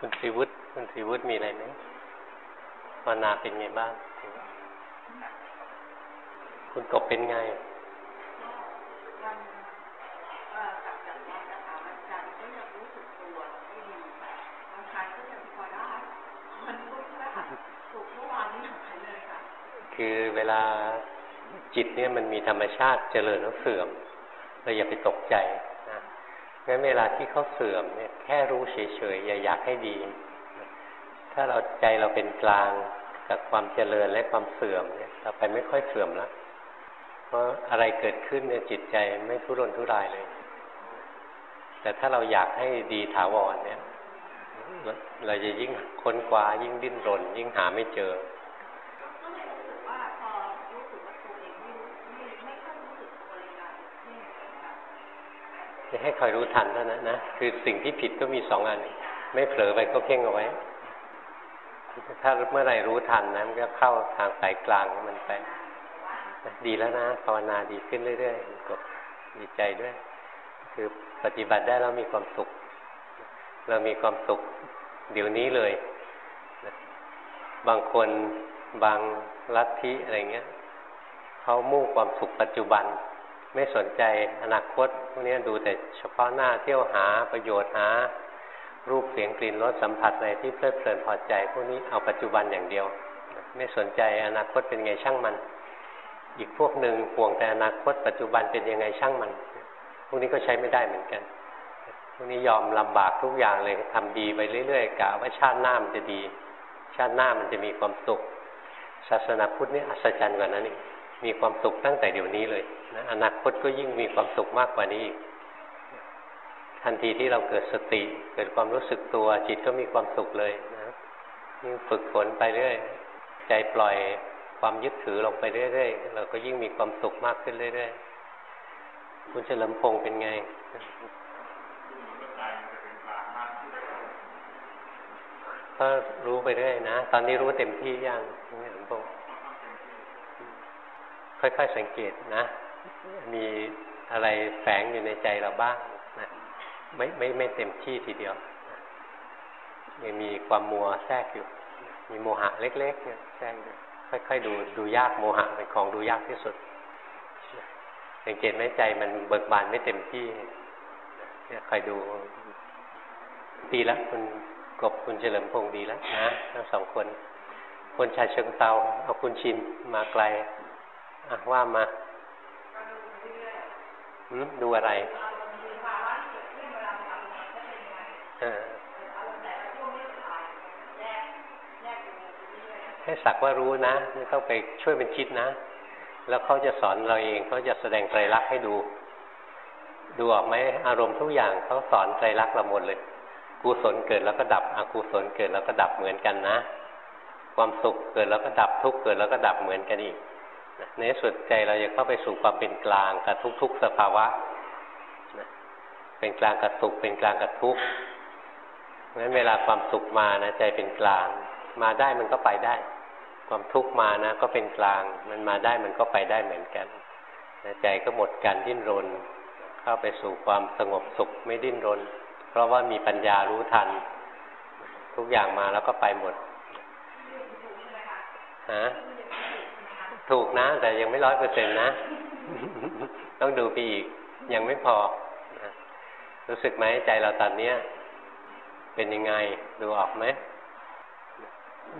คุณทรีวุฒิคุณทรีวุฒิมีอะไรไหมภาวนาเป็นไงบ้าง คุณกบเป็นไงคือเวลาจิตเนี่ยมันมีธรรมชาติเจริญแล้วเสื่อมเราอย่าไปตกใจ งั้นเวลาที่เขาเสื่อมเนี่ยแค่รู้เฉยๆอย่าอยากให้ดี ถ้าเราใจเราเป็นกลางกับความเจริญและความเสื่อมเนี่ยต่อไปไม่ค่อยเสื่อมแล้วเพราะอะไรเกิดขึ้นเนี่ยจิตใจไม่ทุรนทุรายเลย แต่ถ้าเราอยากให้ดีถาวรเนี่ย เราจะยิ่งค้นคว้ายิ่งดิ้นรน ยิ่งหาไม่เจอ จะให้คอยรู้ทันเท่านั้นนะ คือสิ่งที่ผิดก็มีสองอัน ไม่เผลอไปก็เพ่งเอาไว้ ถ้าเมื่อไรรู้ทันนะมันก็เข้าทางสายกลางมันไป ดีแล้วนะภาวนาดีขึ้นเรื่อยๆกดดีใจด้วย คือปฏิบัติได้แล้วมีความสุข เรามีความสุขเดี๋ยวนี้เลย บางคนบางลัทธิอะไรเงี้ยเขามุ่งความสุขปัจจุบัน ไม่สนใจอนาคตพวกนี้ดูแต่เฉพาะหน้าเที่ยวหาประโยชน์หา รูปเสียงกลิ่นรสสัมผัสอะไรที่เพลิดเพลินพอใจ พวกนี้เอาปัจจุบันอย่างเดียว ไม่สนใจอนาคตเป็นไงช่างมัน อีกพวกหนึ่งห่วงแต่อนาคต ปัจจุบันเป็นยังไงช่างมัน พวกนี้ก็ใช้ไม่ได้เหมือนกัน พวกนี้ยอมลำบากทุกอย่างเลยทำดีไปเรื่อยๆกะว่าชาติหน้ามันจะดี ชาติหน้ามันจะมีความสุขศาสนาพุทธนี่อัศจรรย์กว่านั้นอีกมีความสุขตั้งแต่เดี๋ยวนี้เลย นะอนาคตก็ยิ่งมีความสุขมากกว่านี้อีกทันทีที่เราเกิดสติ เกิดความรู้สึกตัว จิตก็มีความสุขเลยนะยิ่งฝึกฝนไปเรื่อยใจปล่อยความยึดถือลงไปเรื่อยๆเราก็ยิ่งมีความสุขมากขึ้นเรื่อยๆคุณเฉลิมพงศ์เป็นไงก็รู้ไปเรื่อยนะ ตอนนี้รู้เต็มที่ยังคุณเฉลิมพงศ์ค่อยๆสังเกตนะ มีอะไรแฝงอยู่ในใจเราบ้างนะไม่ไม่ไม่เต็มที่ทีเดียวยังมีความมัวแทรกอยู่ มีโมหะเล็กๆเนี่ยแทรกอยู่ค่อยๆดูดูยากโมหะเป็นของดูยากที่สุดสังเกตไหมใจมันเบิกบานไม่เต็มที่เนี่ยคอยดูดีแล้วคุณกบคุณเฉลิมพงศ์ดีแล้วนะทั้งสองคน คนชายเชิงเตาเอาคุณชินมาไกลอะว่ามา ดูอะไรให้สักว่ารู้นะไม่ต้องไปช่วยเป็นคิดนะ แล้วเขาจะสอนเราเองเขาจะแสดงไตรลักษณ์ให้ดู ดูออกไหมอารมณ์ทุกอย่างเขาสอนไตรลักษณ์เราหมดเลยกุศลเกิดแล้วก็ดับอกุศลเกิดแล้วก็ดับเหมือนกันนะ ความสุขเกิดแล้วก็ดับทุกข์เกิดแล้วก็ดับเหมือนกันอีก ในสุดใจเราจะเข้าไปสู่ความเป็นกลางกับทุก ๆ สภาวะ เป็นกลางกับสุขเป็นกลางกับทุกข์เพราะฉะนั้นเวลาความสุขมานะใจเป็นกลาง มาได้มันก็ไปได้ ความทุกข์มานะก็เป็นกลาง มันมาได้มันก็ไปได้เหมือนกันใจก็หมดการดิ้นรน เข้าไปสู่ความสงบสุขไม่ดิ้นรน เพราะว่ามีปัญญารู้ทัน ทุกอย่างมาแล้วก็ไปหมดฮะ ถูกนะ แต่ยังไม่ร้อยเปอร์เซ็นต์นะ ต้องดูไปอีก ยังไม่พอ รู้สึกไหมใจเราตอนนี้เป็นยังไงดูออกไหม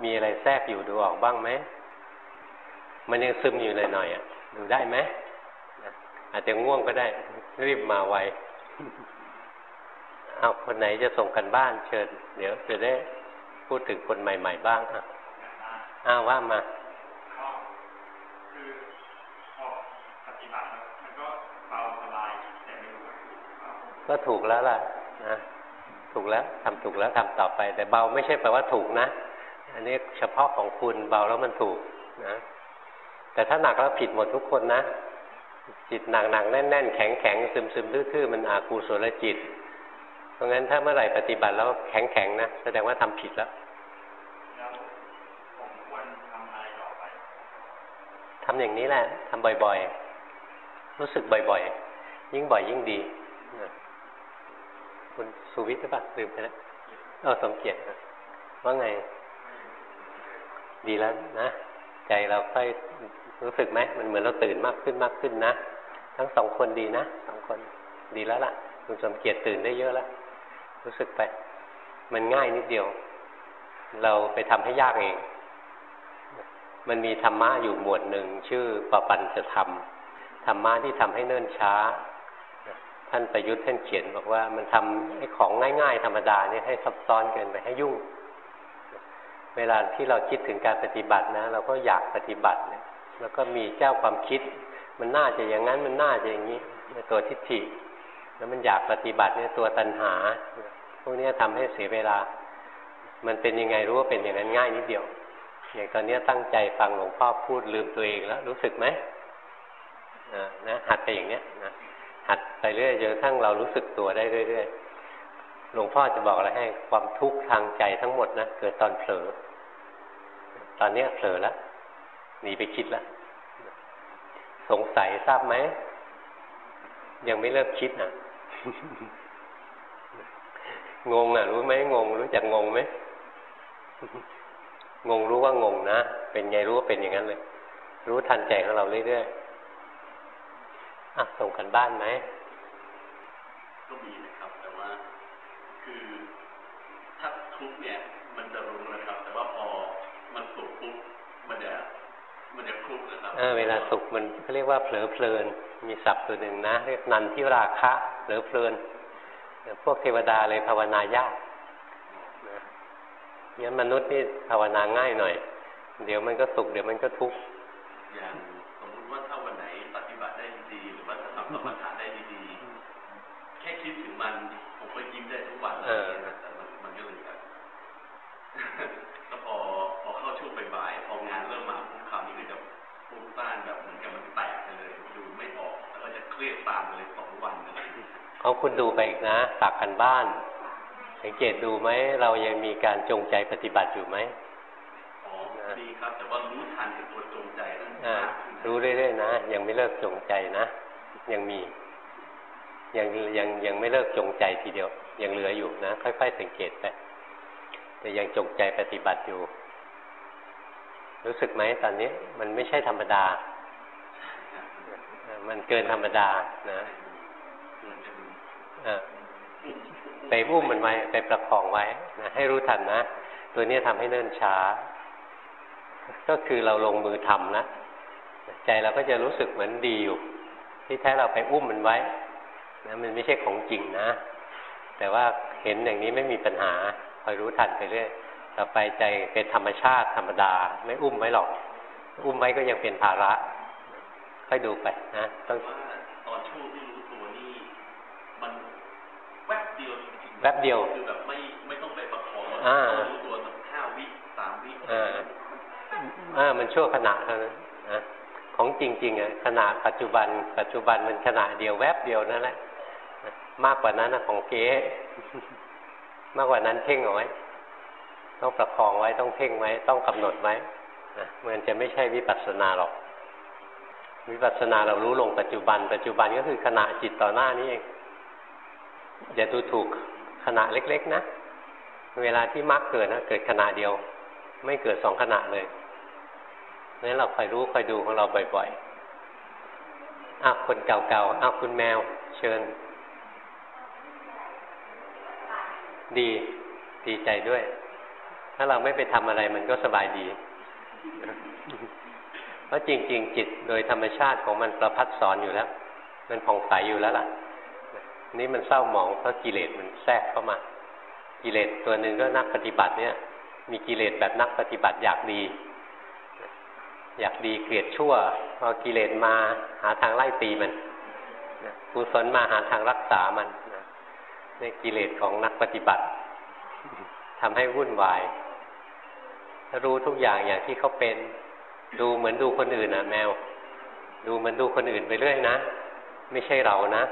มีอะไรแทรกอยู่ดูออกบ้างไหม มันยังซึมอยู่เลยหน่อยอะ ดูได้ไหม อาจจะง่วงก็ได้ รีบมาไวเอาคนไหนจะส่งกันบ้านเชิญ เดี๋ยวจะได้พูดถึงคนใหม่ ๆ บ้างอะอ้าวว่ามา ก็ถูกแล้วล่ะนะถูกแล้วทำถูกแล้วทำต่อไป แต่เบาไม่ใช่แปลว่าถูกนะ อันนี้เฉพาะของคุณเบาแล้วมันถูกนะ แต่ถ้าหนักแล้วผิดหมดทุกคนนะ จิตหนักหนักแน่นแน่นแข็งแข็งซึมซึมทื่อๆมันอากูศลจิต เพราะงั้นถ้าเมื่อไหร่ปฏิบัติแล้วแข็งแข็งนะแสดงว่าทำผิดแล้วทำอย่างนี้แหละทำบ่อยๆ รู้สึกบ่อยๆ ยิ่งบ่อยยิ่งดี คุณสุวิทย์หรือเปล่าลืมไปแล้วเออสมเกียรติว่าไง ดีแล้วนะใจเราค่อยรู้สึกไหมมันเหมือนเราตื่นมากขึ้นมากขึ้นนะทั้งสองคนดีนะสองคนดีแล้วล่ะ คุณสมเกียรติตื่นได้เยอะแล้วรู้สึกไป มันง่ายนิดเดียว เราไปทำให้ยากเอง มันมีธรรมะอยู่หมวดหนึ่งชื่อปปัญจะทำธรรมะที่ทำให้เนิ่นช้า ท่านประยุทธ์ท่านเขียนบอกว่ามันทำให้ของง่าย ๆ ธรรมดาเนี่ยให้ซับซ้อนเกินไปให้ยุ่ง เวลาที่เราคิดถึงการปฏิบัตินะ เราก็อยากปฏิบัติเนี่ยแล้วก็มีเจ้าความคิด มันน่าจะอย่างนั้นมันน่าจะอย่างนี้ตัวทิฏฐิ แล้วมันอยากปฏิบัติเนี่ยตัวตัณหา พวกนี้ทำให้เสียเวลา มันเป็นยังไงรู้ว่าเป็นอย่างนั้นง่ายนิดเดียว อย่างตอนนี้ตั้งใจฟังหลวงพ่อพูดลืมตัวเองแล้วรู้สึกไหมนะหัดไปอย่างเนี้ยนะ หัดไปเรื่อยจนทั้งเรารู้สึกตัวได้เรื่อยๆหลวงพ่อจะบอกอะไรให้ความทุกข์ทางใจทั้งหมดนะเกิดตอนเผลอ ตอนนี้เผลอแล้วหนีไปคิดแล้วสงสัยทราบไหมยังไม่เลิกคิดนะงงอะ รู้ไหมงง รู้จักงงไหมงงรู้ว่างงนะเป็นไงรู้ว่าเป็นอย่างนั้นเลย รู้ทันใจของเราเรื่อยๆ อะส่งกันบ้านไหมก็มีนะครับ แต่ว่า คือถ้าทุกเนี่ย มันจะรู้นะครับ แต่ว่าพอมันสุกปุ๊บมันจะมันจะคลุกนะครับเออเวลาสุกมันเขาเรียกว่าเผลอเพลิน มีศัพท์ตัวหนึ่งนะ เรียกนันที่ราคะเผลอเพลิน พวกเทวดาเลยภาวนายากนะงั้นมนุษย์นี่ภาวนาง่ายหน่อย เดี๋ยวมันก็สุขเดี๋ยวมันก็ทุกข์ เขาคุณดูไปอีกนะฝากกันบ้าน สังเกตดูไหม เรายังมีการจงใจปฏิบัติอยู่ไหมอ๋อดีครับ แต่ว่ารู้ทันตัวจงใจนั้นรู้เรื่อยๆนะ ยังไม่เลิกจงใจนะ ยังมี ยังยังยังไม่เลิกจงใจทีเดียว ยังเหลืออยู่นะ ค่อย ๆ สังเกตไป แต่ยังจงใจปฏิบัติอยู่ รู้สึกไหมตอนนี้ มันไม่ใช่ธรรมดา มันเกินธรรมดานะ ไปอุ้มมันไว้ไปประคองไว้นะให้รู้ทันนะ ตัวนี้ทำให้เนิ่นช้า ก็คือเราลงมือทำนะใจเราก็จะรู้สึกเหมือนดีอยู่ ที่แท้เราไปอุ้มมันไว้นะมันไม่ใช่ของจริงนะ แต่ว่าเห็นอย่างนี้ไม่มีปัญหาคอยรู้ทันไปเรื่อยต่อไปใจเป็นธรรมชาติธรรมดา ไม่อุ้มไว้หรอก อุ้มไว้ก็ยังเป็นภาระค่อยดูไปนะต้องตอนช่วงที่รู้ตัวนี่มันแวบเดียว แวบเดียวคือแบบไม่ไม่ต้องไปประคองอ่ารู้ตัวสักห้าวิสามวิอ่าอ่ามันชั่วขณะเท่านั้นนะของจริงๆอะขณะปัจจุบัน ปัจจุบันมันขณะเดียวแวบเดียวนั่นแหละมากกว่านั้นนะของเก๊มากกว่านั้นเพ่งเอาไว้ ต้องประคองไว้ต้องเพ่งไว้ต้องกำหนดไว้นะมันจะไม่ใช่วิปัสสนาหรอก วิปัสสนาเรารู้ลงปัจจุบัน ปัจจุบันก็คือขณะจิตต่อหน้านี้เองอย่าดูถูก ขณะเล็ก ๆ นะ เวลาที่มรรคเกิดนะเกิดขณะเดียว ไม่เกิดสองขณะเลยนั้นเราคอยรู้คอยดูของเราบ่อยๆอะคนเก่าๆอะคุณแมว เชิญ ดีดีใจด้วย ถ้าเราไม่ไปทำอะไรมันก็สบายดี เพราะจริง ๆ จิตโดยธรรมชาติของมันประพัดสอนอยู่แล้ว มันผ่องใสอยู่แล้วล่ะ นี่มันเศร้าหมองเพราะกิเลสมันแทรกเข้ามา กิเลสตัวหนึ่งก็นักปฏิบัติเนี่ย มีกิเลสแบบนักปฏิบัติอยากดี อยากดีเกลียดชั่ว พอกิเลสมาหาทางไล่ตีมันกุศลมาหาทางรักษามันนี่กิเลสของนักปฏิบัติทำให้วุ่นวายรู้ทุกอย่างอย่างที่เขาเป็น ดูเหมือนดูคนอื่นอะ แมว ดูเหมือนดูคนอื่นไปเรื่อยนะ ไม่ใช่เรานะ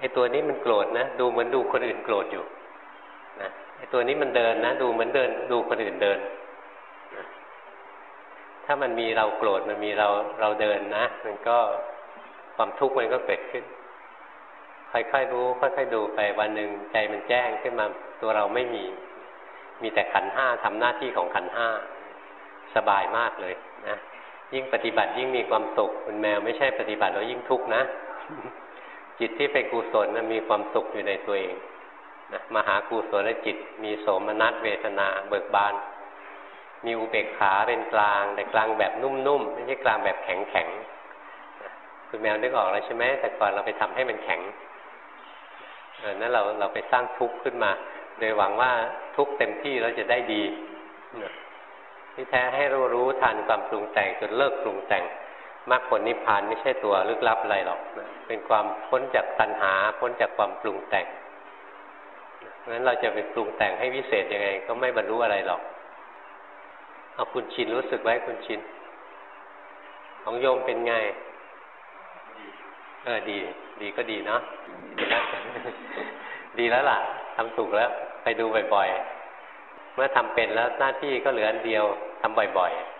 ไอ้ตัวนี้มันโกรธนะ ดูเหมือนดูคนอื่นโกรธอยู่นะไอ้ตัวนี้มันเดินนะ ดูเหมือนเดิน ดูคนอื่นเดินนะถ้ามันมีเราโกรธมันมีเราเราเดินนะ มันก็ความทุกข์มันก็เกิดขึ้นค่อยๆรู้ค่อยๆดูไปวันหนึ่งใจมันแจ้งขึ้นมาตัวเราไม่มี มีแต่ขันห้าทำหน้าที่ของขันห้าสบายมากเลยนะยิ่งปฏิบัติยิ่งมีความสุขคุณแมวไม่ใช่ปฏิบัติแล้วยิ่งทุกข์นะ จิตที่เป็นกุศลนะมีความสุขอยู่ในตัวเองนะมหากุศลจิต มีโสมนัสเวทนา เบิกบาน มีอุเบกขาเป็นกลาง แต่กลางแบบนุ่มๆไม่ใช่กลางแบบแข็งๆคุณแมวนึกออกแล้วใช่ไหมแต่ก่อนเราไปทำให้มันแข็งเออนั้นเราเราไปสร้างทุกข์ขึ้นมา โดยหวังว่าทุกข์เต็มที่แล้วจะได้ดีที่แท้ให้รู้รู้ทันความปรุงแต่งจนเลิกปรุงแต่ง มรรคผลนิพพานไม่ใช่ตัวลึกลับอะไรหรอกเป็นความพ้นจากตัณหา พ้นจากความปรุงแต่งเพราะฉะนั้นเราจะไปปรุงแต่งให้วิเศษยังไง ก็ไม่บรรลุอะไรหรอกเอาคุณชินรู้สึกไว้คุณชิน ของโยมเป็นไง เออดี ดีก็ดีเนาะดีแล้วดีแล้วล่ะทำถูกแล้ว ไปดูบ่อยๆ เมื่อทำเป็นแล้วหน้าที่ก็เหลืออันเดียวทำบ่อยๆ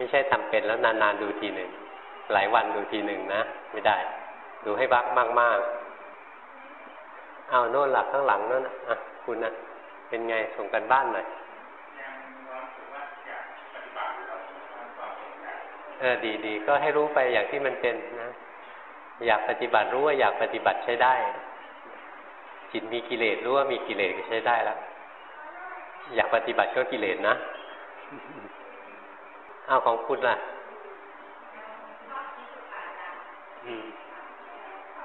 ไม่ใช่ทำเป็นแล้วนานๆดูทีหนึ่งหลายวันดูทีหนึ่งนะ ไม่ได้ ดูให้บักมากๆ เอาโน่นหลักข้างหลังโน่นอะคุณนะเป็นไงส่งกันบ้านหน่อยเออดีดีก็ให้รู้ไปอย่างที่มันเป็นนะ อยากปฏิบัติรู้ว่าอยากปฏิบัติใช้ได้ จิตมีกิเลสรู้ว่ามีกิเลสก็ใช้ได้แล้วอยากปฏิบัติก็กิเลสนะ เอาของคุณล่ะ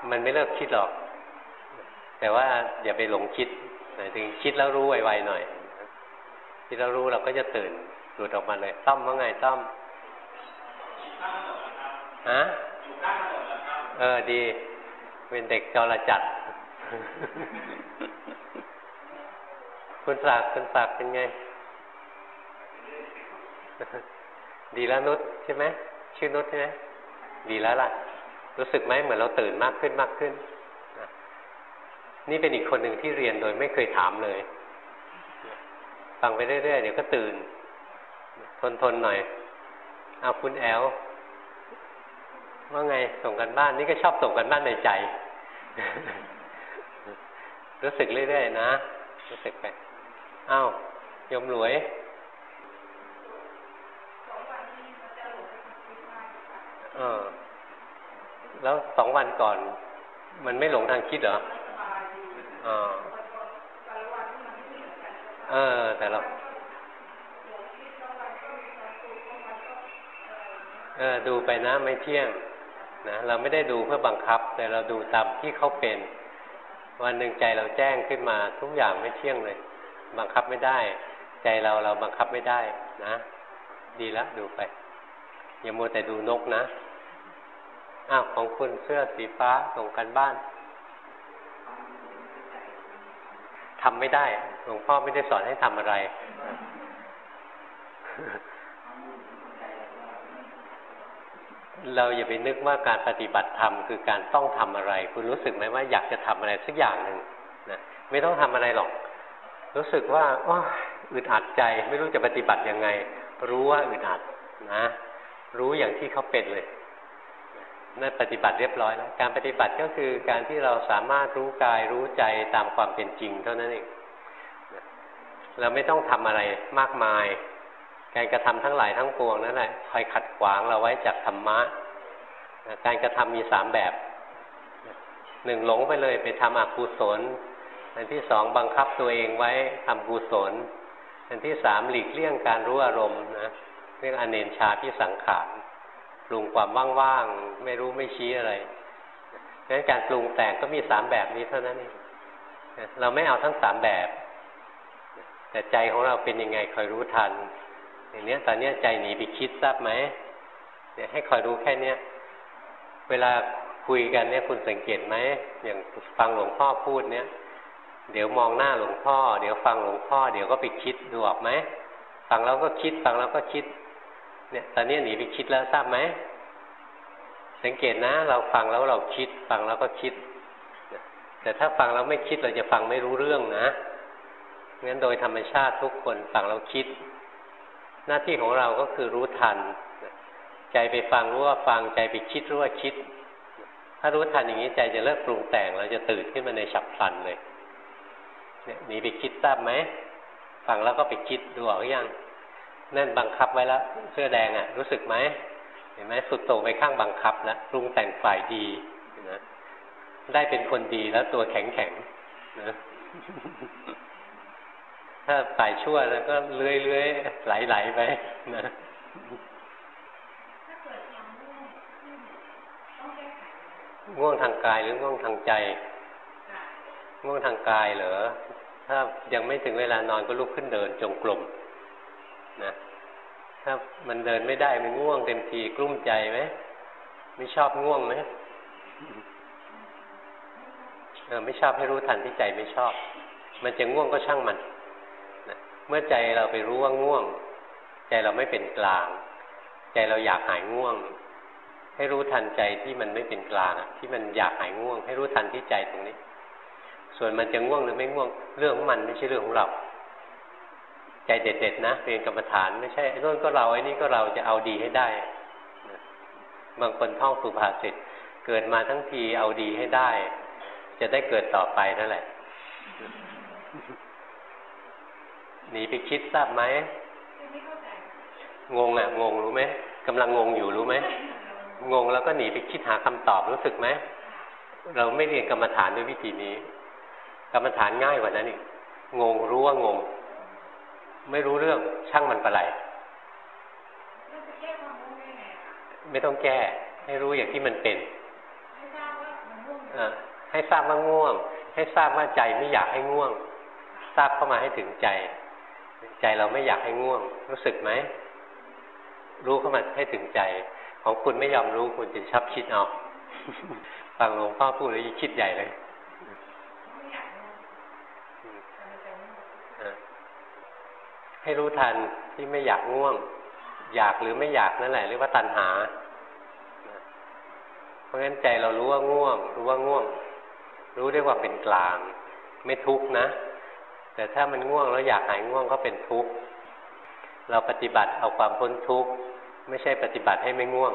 มันไม่เลิกคิดหรอก แต่ว่าอย่าไปหลงคิดถึงคิดแล้วรู้ไวๆหน่อยคิดแล้วรู้เราก็จะตื่นหลุดออกมาเลยต้อมว่าไงต้อมฮะเออดี เป็นเด็กจรจัด คุณศักดิ์คุณศักดิ์เป็นไง ดีแล้วนุชใช่ไหมชื่อนุชใช่ไหมดีแล้วล่ะ รู้สึกไหมเหมือนเราตื่นมากขึ้นมากขึ้น นี่เป็นอีกคนหนึ่งที่เรียนโดยไม่เคยถามเลยฟังไปเรื่อยๆเดี๋ยวก็ตื่น ทนทนหน่อย เอาคุณแอลว่าไงส่งกันบ้าน นี่ก็ชอบส่งกันบ้านในใจ รู้สึกเรื่อยๆนะ รู้สึกไปอ้าวยมรวย เออ แล้วสองวันก่อน มันไม่หลงทางคิดเหรอออเออ แต่เราเออดูไปนะไม่เที่ยงนะเราไม่ได้ดูเพื่อบังคับ แต่เราดูตามที่เขาเป็น วันหนึ่งใจเราแจ้งขึ้นมาทุกอย่างไม่เที่ยงเลย บังคับไม่ได้ ใจเราเราบังคับไม่ได้นะ ดีแล้วดูไป อย่ามัวแต่ดูนกนะ อ้าวของคุณเสื้อสีฟ้าส่งกันบ้านทำไม่ได้ หลวงพ่อไม่ได้สอนให้ทำอะไร เราอย่าไปนึกว่าการปฏิบัติธรรมคือการต้องทำอะไร คุณรู้สึกไหมว่าอยากจะทำอะไรสักอย่างหนึ่งนะไม่ต้องทำอะไรหรอก รู้สึกว่าออึดอัดใจ ไม่รู้จะปฏิบัติยังไง รู้ว่าอึดอัดนะ รู้อย่างที่เขาเป็นเลย นั่นปฏิบัติเรียบร้อยแล้ว การปฏิบัติก็คือการที่เราสามารถรู้กายรู้ใจตามความเป็นจริงเท่านั้นเองเราไม่ต้องทำอะไรมากมาย การกระทำทั้งหลายทั้งปวงนั่นแหละคอยขัดขวางเราไว้จากธรรมะ การกระทำมีสามแบบหนึ่งหลงไปเลยไปทำอกุศล อันที่สองบังคับตัวเองไว้ทำกุศล อันที่สามหลีกเลี่ยงการรู้อารมณ์นะเรียกอเนนชาพิสังขาร ปรุงความว่างๆไม่รู้ไม่ชี้อะไรดังนั้นการปรุงแต่งก็มีสามแบบนี้เท่านั้นเองเราไม่เอาทั้งสามแบบ แต่ใจของเราเป็นยังไงคอยรู้ทัน อย่างนี้ตอนนี้ใจหนีไปคิดทราบไหมเนี่ยให้คอยรู้แค่เนี้ยเวลาคุยกันเนี่ยคุณสังเกตไหมอย่างฟังหลวงพ่อพูดเนี่ย เดี๋ยวมองหน้าหลวงพ่อ เดี๋ยวฟังหลวงพ่อ เดี๋ยวก็ไปคิดดูออกไหมฟังแล้วก็คิดฟังแล้วก็คิด เนี่ยตอนนี้หนีไปคิดแล้วทราบไหมสังเกตนะ เราฟังแล้วเราคิด ฟังแล้วก็คิด แต่ถ้าฟังแล้วไม่คิดเราจะฟังไม่รู้เรื่องนะงั้นโดยธรรมชาติทุกคนฟังแล้วคิด หน้าที่ของเราก็คือรู้ทัน ใจไปฟังรู้ว่าฟังใจไปคิดรู้ว่าคิด ถ้ารู้ทันอย่างนี้ใจจะเลิกปรุงแต่ง เราจะตื่นขึ้นมาในฉับพลันเลยเนี่ยหนีไปคิดทราบไหมฟังแล้วก็ไปคิดดูออกยัง นั่นบังคับไว้แล้วเสื้อแดงอะ่ะ รู้สึกไหมเห็นไหมสุดโต่งไปข้างบังคับแล้วปรุงแต่งฝ่ายดีนะได้เป็นคนดีแล้วตัวแข็งแข็งนะถ้าฝ่ายชั่วแล้วก็เลื้อยเลื้อยไหลไหลไปนะง่วงทางกายหรือง่วงทางใจ ง่วงทางกายเหรอถ้ายังไม่ถึงเวลานอนก็ลุกขึ้นเดินจงกรม นะถ้ามันเดินไม่ได้มันง่วงเต็มทีกลุ้มใจไหมไม่ชอบง่วงไหมเออไม่ชอบให้รู้ทันที่ใจไม่ชอบ มันจะง่วงก็ช่างมันนะเมื่อใจเราไปรู้ว่าง่วง ใจเราไม่เป็นกลาง ใจเราอยากหายง่วง ให้รู้ทันใจที่มันไม่เป็นกลางที่มันอยากหายง่วง ให้รู้ทันที่ใจตรงนี้ ส่วนมันจะง่วงหรือไม่ง่วง เรื่องของมันไม่ใช่เรื่องของเรา ใจเด็ดๆนะเรียนกรรมฐานไม่ใช่ไอ้นู่นก็เราไอ้นี่ก็เราจะเอาดีให้ได้ บางคนท่องสุภาษิตเกิดมาทั้งทีเอาดีให้ได้ จะได้เกิดต่อไปนั่นแหละหนีไปคิดทราบไหมงงอะงงรู้ไหมกำลังงงอยู่รู้ไหมงงแล้วก็หนีไปคิดหาคำตอบรู้สึกไหมเราไม่เรียนกรรมฐานด้วยวิธีนี้ กรรมฐานง่ายกว่านั้นอีกงงรู้ว่างง ไม่รู้เรื่องช่างมันปะไหลไม่ต้องแก้ ให้รู้อย่างที่มันเป็นให้ทราบว่าง่วง ให้ทราบว่าใจไม่อยากให้ง่วง ทราบเข้ามาให้ถึงใจ ใจเราไม่อยากให้ง่วง รู้สึกไหมรู้เข้ามาให้ถึงใจ ของคุณไม่ยอมรู้คุณจะชอบคิดเอาฟังหลวงพ่อพูดแล้วยิ่งคิดใหญ่เลย ให้รู้ทันที่ไม่อยากง่วง อยากหรือไม่อยากนั่นแหละเรียกว่าตัณหา เพราะฉะนั้นใจเรารู้ว่าง่วง รู้ว่าง่วง รู้ได้ว่าเป็นกลาง ไม่ทุกข์นะ แต่ถ้ามันง่วงแล้วอยากหายง่วงก็เป็นทุกข์เราปฏิบัติเอาความพ้นทุกข์ไม่ใช่ปฏิบัติให้ไม่ง่วง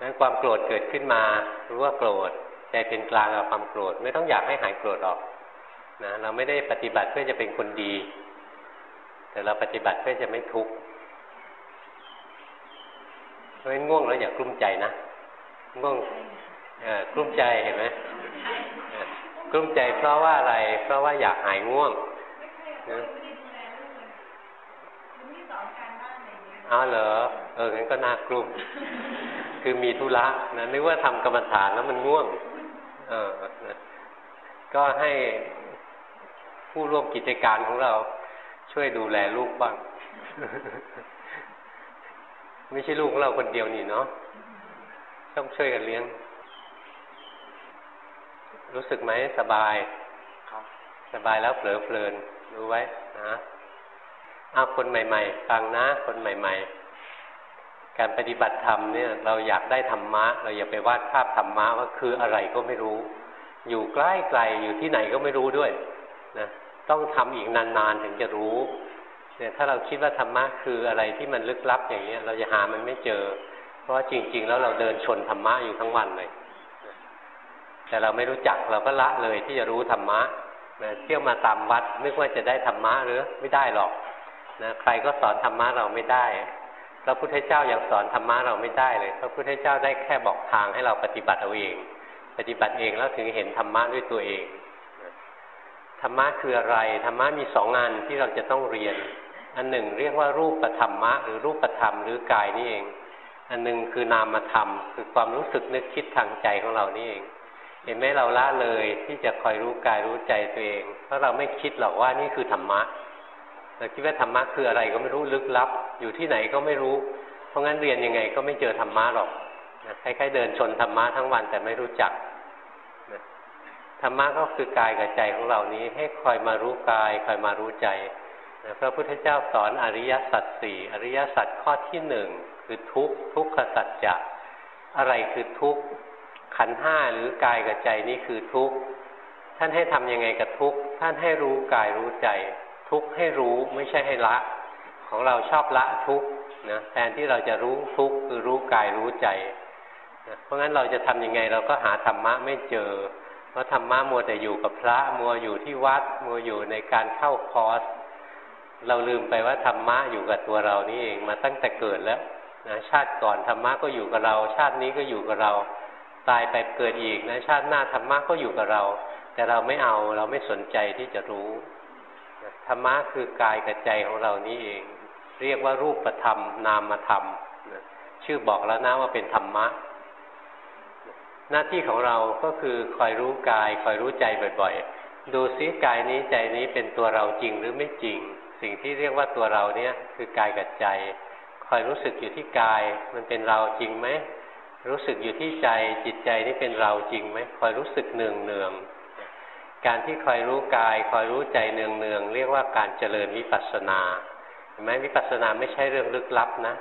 นั้นความโกรธเกิดขึ้นมา รู้ว่าโกรธใจเป็นกลางกับความโกรธ ไม่ต้องอยากให้หายโกรธหรอกนะเราไม่ได้ปฏิบัติเพื่อจะเป็นคนดี แต่เราปฏิบัติเพื่อจะไม่ทุกข์เพราะฉะนั้นง่วงแล้วอย่ากลุ้มใจนะง่วงกลุ้มใจเห็นไหมกลุ้มใจเพราะว่าอะไร เพราะว่าอยากหายง่วงนะอ๋อเหรอเอองั้นก็น่ากลุ่ม คือมีธุระนะนึกว่าทำกรรมฐานแล้วมันง่วง เออนะก็ให้ผู้ร่วมกิจการของเรา ช่วยดูแลลูกบ้าง ไม่ใช่ลูกของเราคนเดียวนี่เนาะต้องช่วยกันเลี้ยง รู้สึกไหมสบายสบายแล้วเผลอเพลินรู้ไว้นะเอาคนใหม่ ๆ ฟังนะ คนใหม่ ๆ การปฏิบัติธรรมเนี่ย เราอยากได้ธรรมะ เราอย่าไปวาดภาพธรรมะว่าคืออะไรก็ไม่รู้ อยู่ใกล้ไกลอยู่ที่ไหนก็ไม่รู้ด้วย นะ ต้องทำอีกนานๆถึงจะรู้เนี่ยถ้าเราคิดว่าธรรมะคืออะไรที่มันลึกลับอย่างเงี้ย เราจะหามันไม่เจอ เพราะจริง ๆ แล้วเราเดินชนธรรมะอยู่ทั้งวันเลย แต่เราไม่รู้จักเราก็ละเลยที่จะรู้ธรรมะนะเที่ยวมาตามวัดนึกว่าจะได้ธรรมะหรือไม่ได้หรอกนะใครก็สอนธรรมะเราไม่ได้พระพุทธเจ้ายังสอนธรรมะเราไม่ได้เลยพระพุทธเจ้าได้แค่บอกทางให้เราปฏิบัติเอาเอง ปฏิบัติเองแล้วถึงเห็นธรรมะด้วยตัวเอง ธรรมะคืออะไร ธรรมะมีสองงานที่เราจะต้องเรียน อันหนึ่งเรียกว่ารูปธรรมะ หรือรูปธรรมหรือกายนี่เอง อันหนึ่งคือนามธรรม คือความรู้สึกนึกคิดทางใจของเรานี่เอง เห็นไหมเราละเลยที่จะคอยรู้กายรู้ใจตัวเอง เพราะเราไม่คิดหรอกว่านี่คือธรรมะเราคิดว่าธรรมะคืออะไรก็ไม่รู้ลึกลับ อยู่ที่ไหนก็ไม่รู้ เพราะงั้นเรียนยังไงก็ไม่เจอธรรมะหรอกคล้ายๆเดินชนธรรมะทั้งวันแต่ไม่รู้จัก รรมะก็คือกายกับใจของเรานี้ ให้คอยมารู้กายคอยมารู้ใจพระพุทธเจ้าสอนอริยสัจสี่อริยสัจข้อที่หนึ่งคือทุกทุกขสัจจะอะไรคือทุกขันห้าหรือกายกับใจนี่คือทุกท่านให้ทํำยังไงกับทุกท่านให้รู้กายรู้ใจ ทุกขให้รู้ไม่ใช่ให้ละ ของเราชอบละทุกข์นะแทนที่เราจะรู้ทุกขคือรู้กายรู้ใจเพราะงั้นเราจะทํำยังไงเราก็หาธรรมะไม่เจอ เพราะธรรมะมัวแต่อยู่กับพระมัวอยู่ที่วัดมัวอยู่ในการเข้าคอร์สเราลืมไปว่าธรรมะอยู่กับตัวเรานี่เองมาตั้งแต่เกิดแล้วนะชาติก่อนธรรมะก็อยู่กับเรา ชาตินี้ก็อยู่กับเรา ตายไปเกิดอีกนะชาติหน้าธรรมะก็อยู่กับเรา แต่เราไม่เอาเราไม่สนใจที่จะรู้ธรรมะคือกายกับใจของเรานี่เอง เรียกว่ารูปธรรมนามธรรมชื่อบอกแล้วนะว่าเป็นธรรมะ หน้าที่ของเราก็คือคอยรู้กายคอยรู้ใจบ่อยๆ ดูซิกายนี้ใจนี้เป็นตัวเราจริงหรือไม่จริง สิ่งที่เรียกว่าตัวเราเนี่ยคือกายกับใจ คอยรู้สึกอยู่ที่กายมันเป็นเราจริงไหมรู้สึกอยู่ที่ใจจิตใจนี่เป็นเราจริงไหมคอยรู้สึกเนืองเนืองการที่คอยรู้กาย คอยรู้ใจเนืองเนืองเรียกว่าการเจริญวิปัสสนาเห็นไหมวิปัสสนาไม่ใช่เรื่องลึกลับนะ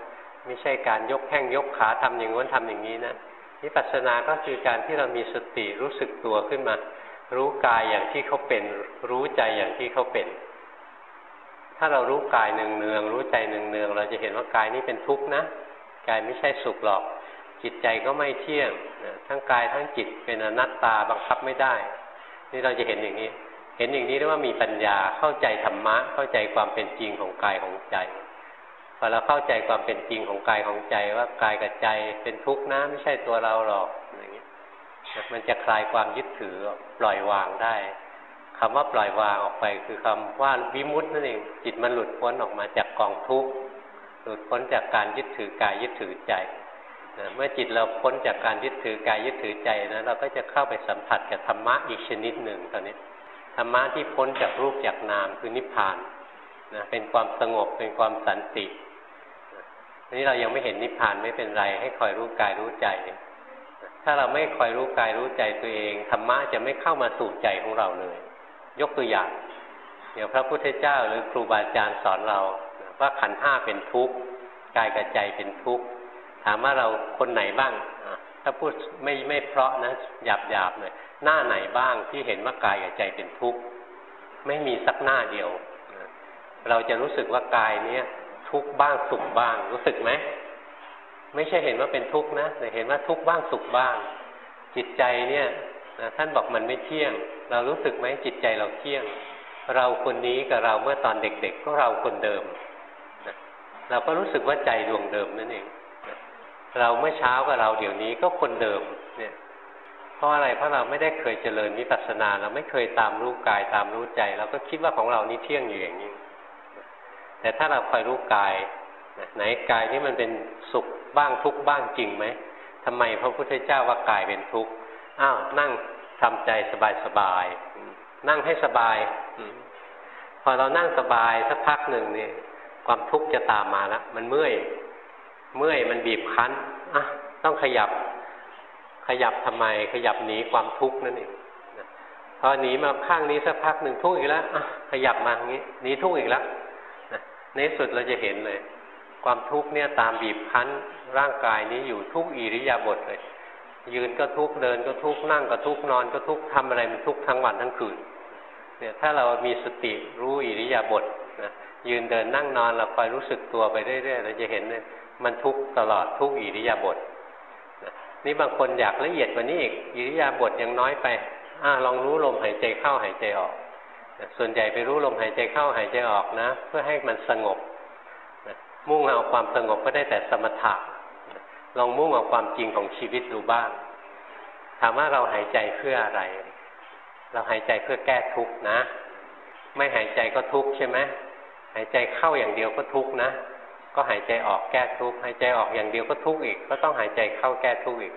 ไม่ใช่การยกแข้งยกขาทำอย่างนู้นทำอย่างนี้นะ วิปัสสนาก็คือการที่เรามีสติรู้สึกตัวขึ้นมา รู้กายอย่างที่เขาเป็น รู้ใจอย่างที่เขาเป็น ถ้าเรารู้กายเนืองเนืองรู้ใจเนืองเนืองเราจะเห็นว่ากายนี้เป็นทุกข์นะกายไม่ใช่สุขหรอก จิตใจก็ไม่เที่ยงทั้งกายทั้งจิตเป็นอนัตตาบังคับไม่ได้ นี่เราจะเห็นอย่างนี้ เห็นอย่างนี้เรียกว่ามีปัญญาเข้าใจธรรมะเข้าใจความเป็นจริงของกายของใจ อเราเข้าใจความเป็นจริงของกายของใจว่ากายกับใจเป็นทุกข์นะไม่ใช่ตัวเราหรอกอย่างเงี้ยมันจะคลายความยึดถือปล่อยวางได้คำว่าปล่อยวางออกไป คือคำว่าวิมุตต์นั่นเองจิตมันหลุดพ้นออกมาจากกองทุกข์หลุดพ้นจากการยึดถือกายยึดถือใจนะเมื่อจิตเราพ้นจากการยึดถือกายยึดถือใจนะเราก็จะเข้าไปสัมผัสกับธรรมะอีกชนิดหนึ่งตอนนี้ธรรมะที่พ้นจากรูปจากนามคือนิพพานนะเป็นความสงบเป็นความสันติ นี้เรายังไม่เห็นนิพพานไม่เป็นไร ให้คอยรู้กายรู้ใจ ถ้าเราไม่คอยรู้กายรู้ใจตัวเองธรรมะจะไม่เข้ามาสู่ใจของเราเลย ยกตัวอย่างเดี๋ยวพระพุทธเจ้าหรือครูบาอาจารย์สอนเราว่าขันห้าเป็นทุกข์กายกับใจเป็นทุกข์ถามว่าเราคนไหนบ้างถ้าพูดไม่ไม่เพราะนะหยาบหยาบเลยหน้าไหนบ้างที่เห็นว่ากายกับใจเป็นทุกข์ไม่มีสักหน้าเดียว เราจะรู้สึกว่ากายเนี้ย ทุกข์บ้างสุขบ้าง รู้สึกไหมไม่ใช่เห็นว่าเป็นทุกข์นะแต่เห็นว่าทุกข์บ้างสุขบ้าง จิตใจเนี่ยท่านบอกมันไม่เที่ยง เรารู้สึกไหมจิตใจเราเที่ยง เราคนนี้กับเราเมื่อตอนเด็ก ๆ ก็เราคนเดิมเราก็รู้สึกว่าใจดวงเดิมนั่นเองเราเมื่อเช้ากับเราเดี๋ยวนี้ก็คนเดิมเนี่ยเพราะอะไรเพราะเราไม่ได้เคยเจริญวิปัสสนา เราไม่เคยตามรู้กายตามรู้ใจ เราก็คิดว่าของเรานี่เที่ยงอยู่อย่างนี้ แต่ถ้าเราคอยรู้กายไหนกายนี้มันเป็นสุขบ้างทุกบ้างจริงไหมทำไมพระพุทธเจ้าว่ากายเป็นทุกข์อ้าวนั่งทำใจสบายสบายนั่งให้สบายพอเรานั่งสบายสักพักหนึ่งเนี่ย ความทุกข์จะตามมาแล้วมันเมื่อย เมื่อยมันบีบคั้นอะต้องขยับ ขยับทำไม ขยับหนีความทุกข์นั่นเองพอหนีมาข้างนี้สักพักหนึ่งทุกข์อีกแล้วอะขยับมาอย่างนี้หนีทุกข์อีกแล้ว ในสุดเราจะเห็นเลย ความทุกข์เนี่ยตามบีบคั้นร่างกายนี้อยู่ทุกอิริยาบถเลย ยืนก็ทุกเดินก็ทุกนั่งก็ทุกนอนก็ทุกทำอะไรมันทุกทั้งวันทั้งคืนเนี่ยถ้าเรามีสติรู้อิริยาบถนะยืนเดินนั่งนอนเราคอยรู้สึกตัวไปเรื่อยๆเราจะเห็นเลยมันทุกตลอดทุกอิริยาบถนี่บางคนอยากละเอียดกว่านี้อีกอิริยาบถยังน้อยไปอ่าลองรู้ลมหายใจเข้าหายใจออก ส่วนใหญ่ไปรู้ลมหายใจเข้าหายใจออกนะ เพื่อให้มันสงบมุ่งเอาความสงบก็ได้แต่สมถะลองมุ่งเอาความจริงของชีวิตดูบ้าง ถามว่าเราหายใจเพื่ออะไร เราหายใจเพื่อแก้ทุกข์นะ ไม่หายใจก็ทุกข์ใช่ไหมหายใจเข้าอย่างเดียวก็ทุกข์นะ ก็หายใจออกแก้ทุกข์หายใจออกอย่างเดียวก็ทุกข์อีก ก็ต้องหายใจเข้าแก้ทุกข์อีก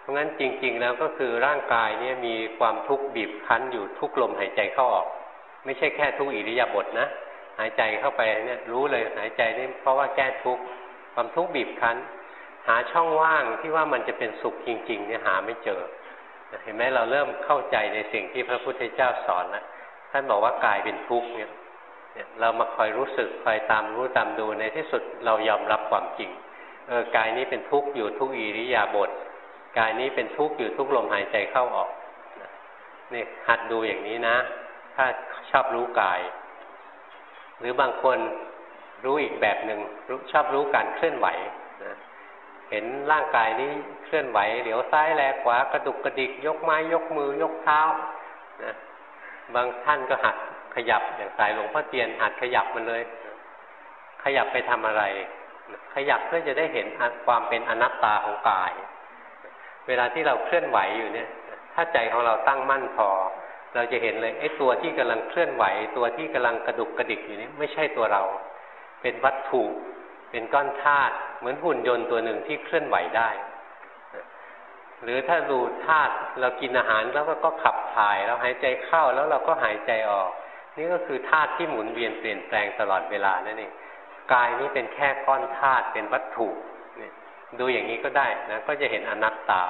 เพราะงั้นจริง ๆ แล้วก็คือร่างกายเนี่ยมีความทุกข์บีบคั้นอยู่ทุกลมหายใจเข้าออก ไม่ใช่แค่ทุกอิริยาบถนะ หายใจเข้าไปเนี่ยรู้เลยหายใจนี่เพราะว่าแก้ทุกข์ความทุกข์บีบคั้น หาช่องว่างที่ว่ามันจะเป็นสุขจริง ๆ เนี่ยหาไม่เจอเห็นไหมเราเริ่มเข้าใจในสิ่งที่พระพุทธเจ้าสอนแล้วท่านบอกว่ากายเป็นทุกข์เนี่ยเรามาคอยรู้สึกคอยตามรู้ตามดูในที่สุดเรายอมรับความจริงเออกายนี้เป็นทุกข์อยู่ทุกอิริยาบถกายนี้เป็นทุกข์อยู่ทุกลมหายใจเข้าออกนี่หัดดูอย่างนี้นะ ถ้าชอบรู้กาย หรือบางคนรู้อีกแบบหนึ่งชอบรู้การเคลื่อนไหวนะเห็นร่างกายนี้เคลื่อนไหวเหลียวซ้ายแลขวากระดุกกระดิก ยกไม้ยกมือยกเท้านะบางท่านก็หัดขยับอย่างสายหลวงพ่อเตียนหัดขยับมันเลย ขยับไปทำอะไร ขยับเพื่อจะได้เห็นความเป็นอนัตตาของกาย เวลาที่เราเคลื่อนไหวอยู่เนี่ย ถ้าใจของเราตั้งมั่นพอ เราจะเห็นเลยไอ้ตัวที่กำลังเคลื่อนไหว ตัวที่กำลังกระดุกกระดิกอยู่นี้ไม่ใช่ตัวเรา เป็นวัตถุ เป็นก้อนธาตุเหมือนหุ่นยนต์ตัวหนึ่งที่เคลื่อนไหวได้ หรือถ้าดูธาตุเรากินอาหารแล้วก็ขับถ่ายเราหายใจเข้าแล้วเราก็หายใจออก นี่ก็คือธาตุที่หมุนเวียนเปลี่ยนแปลงตลอดเวลานั่นเองกายนี้เป็นแค่ก้อนธาตุเป็นวัตถุดูอย่างนี้ก็ได้นะก็จะเห็นอนัตตา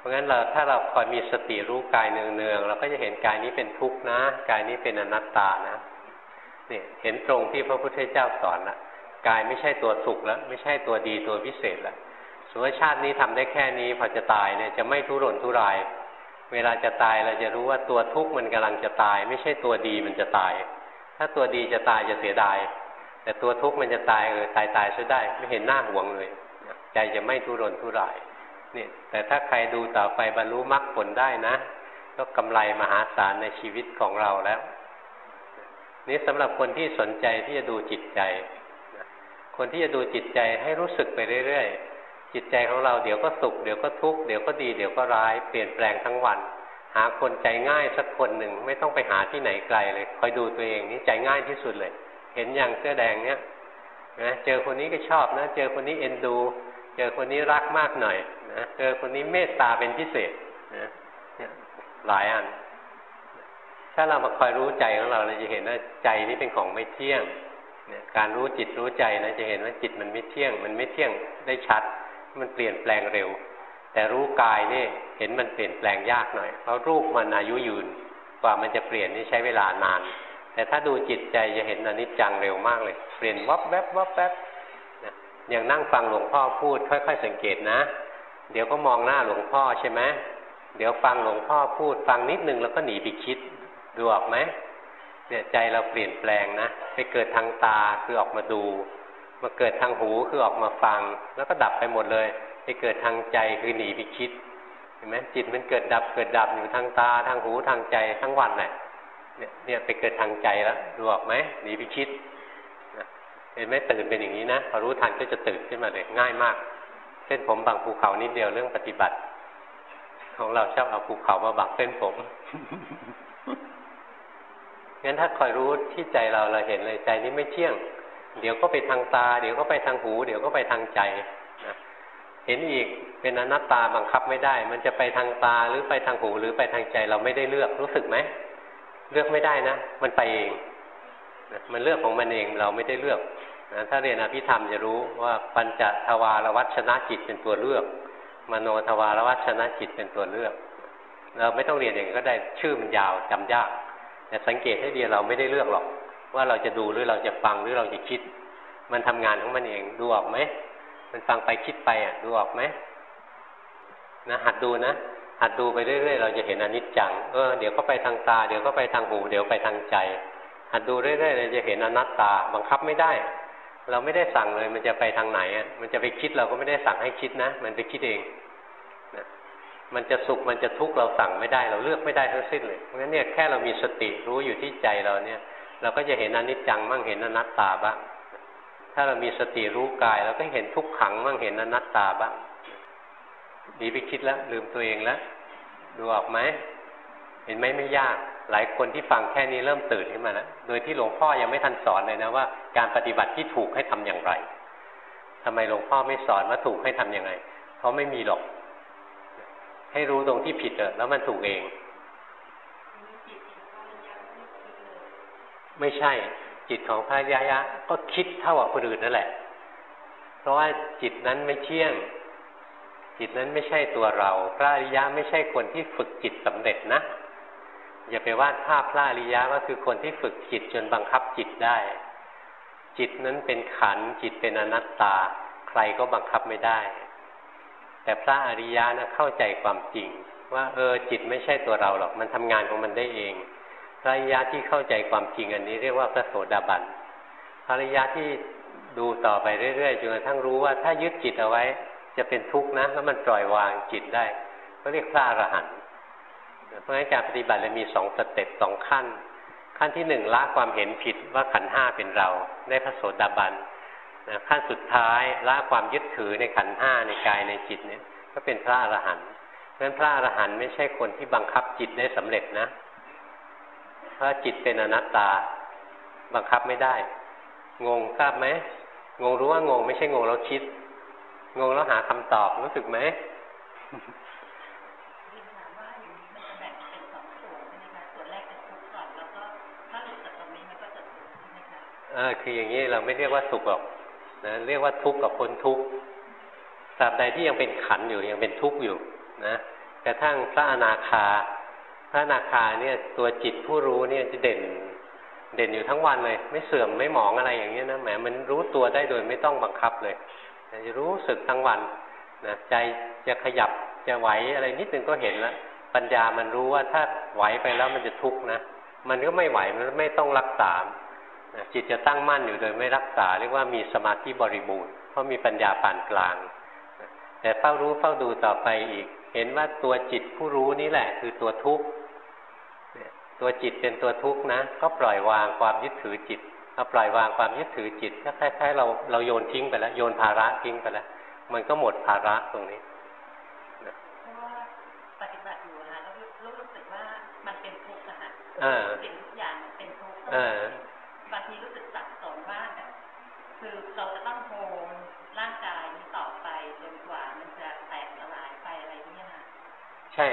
เพราะงั้นเราถ้าเราคอยมีสติรู้กายเนืองๆเราก็จะเห็นกายนี้เป็นทุกข์นะ กายนี้เป็นอนัตตานะเนี่ยเห็นตรงที่พระพุทธเจ้าสอนละกายไม่ใช่ตัวสุขแล้ว ไม่ใช่ตัวดีตัวพิเศษแล้วสมมติชาตินี้ทำได้แค่นี้พอจะตายเนี่ยจะไม่ทุรนทุราย เวลาจะตายเราจะรู้ว่าตัวทุกข์มันกำลังจะตาย ไม่ใช่ตัวดีมันจะตาย ถ้าตัวดีจะตายจะเสียดายแต่ตัวทุกข์มันจะตายเออตายตายซะได้ ไม่เห็นหน้าห่วงเลย ใจจะไม่ทุรนทุราย เนี่ยแต่ถ้าใครดูต่อไปบรรลุมรรคผลได้นะ ก็กำไรมหาศาลในชีวิตของเราแล้ว นี่สำหรับคนที่สนใจที่จะดูจิตใจ คนที่จะดูจิตใจให้รู้สึกไปเรื่อยๆ จิตใจของเราเดี๋ยวก็สุข เดี๋ยวก็ทุกข์เดี๋ยวก็ดีเดี๋ยวก็ร้ายเปลี่ยนแปลงทั้งวัน หาคนใจง่ายสักคนหนึ่งไม่ต้องไปหาที่ไหนไกลเลย คอยดูตัวเองนี่ใจง่ายที่สุดเลย เห็นอย่างเสื้อแดงเนี้ยนะเจอคนนี้ก็ชอบนะ เจอคนนี้เอ็นดู เจอคนนี้รักมากหน่อย นะเจอคนนี้เมตตาเป็นพิเศษนะเนี่ยหลายอัน ถ้าเรามาคอยรู้ใจของเราเราจะเห็นว่าใจนี้เป็นของไม่เที่ยงเนี่ยการรู้จิตรู้ใจนะจะเห็นว่าจิตมันไม่เที่ยง มันไม่เที่ยงได้ชัด มันเปลี่ยนแปลงเร็ว แต่รู้กายนี่เห็นมันเปลี่ยนแปลงยากหน่อย เพราะรูปมันอายุยืน กว่ามันจะเปลี่ยนนี่ใช้เวลานาน แต่ถ้าดูจิตใจจะเห็นอนิจจังเร็วมากเลย เปลี่ยนวับแวบวับแวบนะอย่างนั่งฟังหลวงพ่อพูด ค่อย ๆ สังเกตนะ เดี๋ยวก็มองหน้าหลวงพ่อใช่ไหมเดี๋ยวฟังหลวงพ่อพูดฟังนิดนึงแล้วก็หนีไปคิดดูออกไหมเนี่ยใจเราเปลี่ยนแปลงนะไปเกิดทางตาคือออกมาดู มาเกิดทางหูคือออกมาฟัง แล้วก็ดับไปหมดเลย ไปเกิดทางใจคือหนีไปคิดเห็นไหมจิตมันเกิดดับเกิดดับอยู่ทางตาทางหูทางใจทั้งวันแหละเนี่ยเนี่ยไปเกิดทางใจแล้วดูออกไหมหนีไปคิดเห็นไหมตื่นเป็นอย่างนี้นะพอรู้ทันก็จะตื่นขึ้นมาเลยง่ายมาก ส้นผมบังภูเขานิดเดียวเรื่องปฏิบัติ ของเราชอบเอาภูเขามาบังเส้นผมงั้นถ้าคอยรู้ที่ใจเราเราเห็นเลยใจนี้ไม่เที่ยง เดี๋ยวก็ไปทางตา เดี๋ยวก็ไปทางหู เดี๋ยวก็ไปทางใจนะเห็นอีกเป็นอนัตตาบังคับไม่ได้ มันจะไปทางตาหรือไปทางหู หรือไปทางใจเราไม่ได้เลือกรู้สึกไหมเลือกไม่ได้นะ มันไปเอง มันเลือกของมันเองเราไม่ได้เลือก นะถ้าเรียนอภิธรรมจะรู้ว่าปัญจทวารวัชนะจิตเป็นตัวเลือก มโนทวารวัชนะจิตเป็นตัวเลือก เราไม่ต้องเรียนอย่างก็ได้ชื่อมันยาวจำยาก แต่สังเกตให้ดีเราไม่ได้เลือกหรอก ว่าเราจะดูหรือเราจะฟังหรือเราจะคิด มันทำงานของมันเองดูออกไหมมันฟังไปคิดไปอะดูออกไหมนะหัดดูนะหัดดูไปเรื่อยๆเราจะเห็นอนิจจังเออเดี๋ยวก็ไปทางตาเดี๋ยวก็ไปทางหู เดี๋ยวไปทางใจหัดดูเรื่อยๆเราจะเห็นอนัตตา บังคับไม่ได้ เราไม่ได้สั่งเลย มันจะไปทางไหนอะมันจะไปคิดเราก็ไม่ได้สั่งให้คิดนะ มันไปคิดเองนะมันจะสุขมันจะทุกข์เราสั่งไม่ได้ เราเลือกไม่ได้ทั้งสิ้นเลยเพราะฉะนั้นเนี่ยแค่เรามีสติรู้อยู่ที่ใจเราเนี่ย เราก็จะเห็นอนิจจังมั่งเห็นอนัตตาบ้างถ้าเรามีสติรู้กายเราก็เห็นทุกขังมั่งเห็นอนัตตาบ้างดีไปคิดแล้วลืมตัวเองแล้วดูออกไหมเห็นไหมไม่ยาก หลายคนที่ฟังแค่นี้เริ่มตื่นขึ้นมาแล้วโดยที่หลวงพ่อยังไม่ทันสอนเลยนะว่า การปฏิบัติที่ถูกให้ทำอย่างไรทำไมหลวงพ่อไม่สอนว่าถูกให้ทํำยังไง เพราะไม่มีหรอก ให้รู้ตรงที่ผิดเถอะแล้วมันถูกเอง ไม่ใช่ จิตของพระยะยะ ก็คิดเท่ากับคนอื่นนั่นแหละ เพราะว่าจิตนั้นไม่เที่ยง จิตนั้นไม่ใช่ตัวเรา พระอริยะไม่ใช่คนที่ฝึกจิตสำเร็จนะ อย่าไปวาดภาพพระอริยะว่าคือคนที่ฝึกจิตจนบังคับจิตได้ จิตนั้นเป็นขันจิตเป็นอนัตตา ใครก็บังคับไม่ได้ แต่พระอริยะนะเข้าใจความจริง ว่าเออจิตไม่ใช่ตัวเราหรอกมันทำงานของมันได้เอง พระอริยะที่เข้าใจความจริงอันนี้เรียกว่าพระโสดาบันพระอริยะที่ดูต่อไปเรื่อยๆจนกระทั่งรู้ว่าถ้ายึดจิตเอาไว้ จะเป็นทุกข์นะแล้วมันปล่อยวางจิตได้ก็เรียกพระอรหันต์ เพราะงั้นการปฏิบัติเลยมีสองสเต็ปสองขั้น ขั้นที่หนึ่งละความเห็นผิดว่าขันห้าเป็นเราได้พระโสดาบันนะขั้นสุดท้ายละความยึดถือในขันห้าในกายในจิตเนี่ยก็เป็นพระอรหันต์เพราะฉะนั้นพระอรหันต์ไม่ใช่คนที่บังคับจิตได้สำเร็จนะเพราะจิตเป็นอนัตตา บังคับไม่ได้ งงทราบไหมงงรู้ว่างง ไม่ใช่งงแล้วคิด งงแล้วหาคำตอบรู้สึกไหม ออคืออย่างนี้เราไม่เรียกว่าสุขหรอกนะเรียกว่าทุกข์กับพ้นทุกข์ตราบใดที่ยังเป็นขันอยู่ยังเป็นทุกข์อยู่นะกระทั่งพระอนาคา พระอนาคาเนี่ยตัวจิตผู้รู้เนี่ยจะเด่นเด่นอยู่ทั้งวันเลย ไม่เสื่อมไม่หมองอะไรอย่างเงี้นะแหมมันรู้ตัวได้โดยไม่ต้องบังคับเลยจะรู้สึกทั้งวันนะใจจะขยับจะไหวอะไรนิดนึงก็เห็นแล้วปัญญามันรู้ว่าถ้าไหวไปแล้วมันจะทุกข์นะมันก็ไม่ไหวมันไม่ต้องรักษา จิตจะตั้งมั่นอยู่โดยไม่รักษาเรียกว่ามีสมาธิบริบูรณ์เพราะมีปัญญาปานกลาง แต่เฝ้ารู้เฝ้าดูต่อไปอีก เห็นว่าตัวจิตผู้รู้นี่แหละ คือตัวทุกข์ตัวจิตเป็นตัวทุกข์นะ ก็ปล่อยวางความยึดถือจิตเอาปล่อยวางความยึดถือจิตก็คล้ายๆเราเราโยนทิ้งไปแล้ว โยนภาระทิ้งไปแล้ว มันก็หมดภาระตรงนี้เพราะว่าปฏิบัติอยู่นะแล้วรู้สึกว่ามันเป็นทุกข์นะคะสิ่งทุกอย่างเป็นทุกข์บางทีรู้สึกสับสนว่าคือเราจะต้องโฮมร่างกายนี้ต่อไปจนกว่ามันจะแตกสลายไปอะไรเนี่ยนะใช่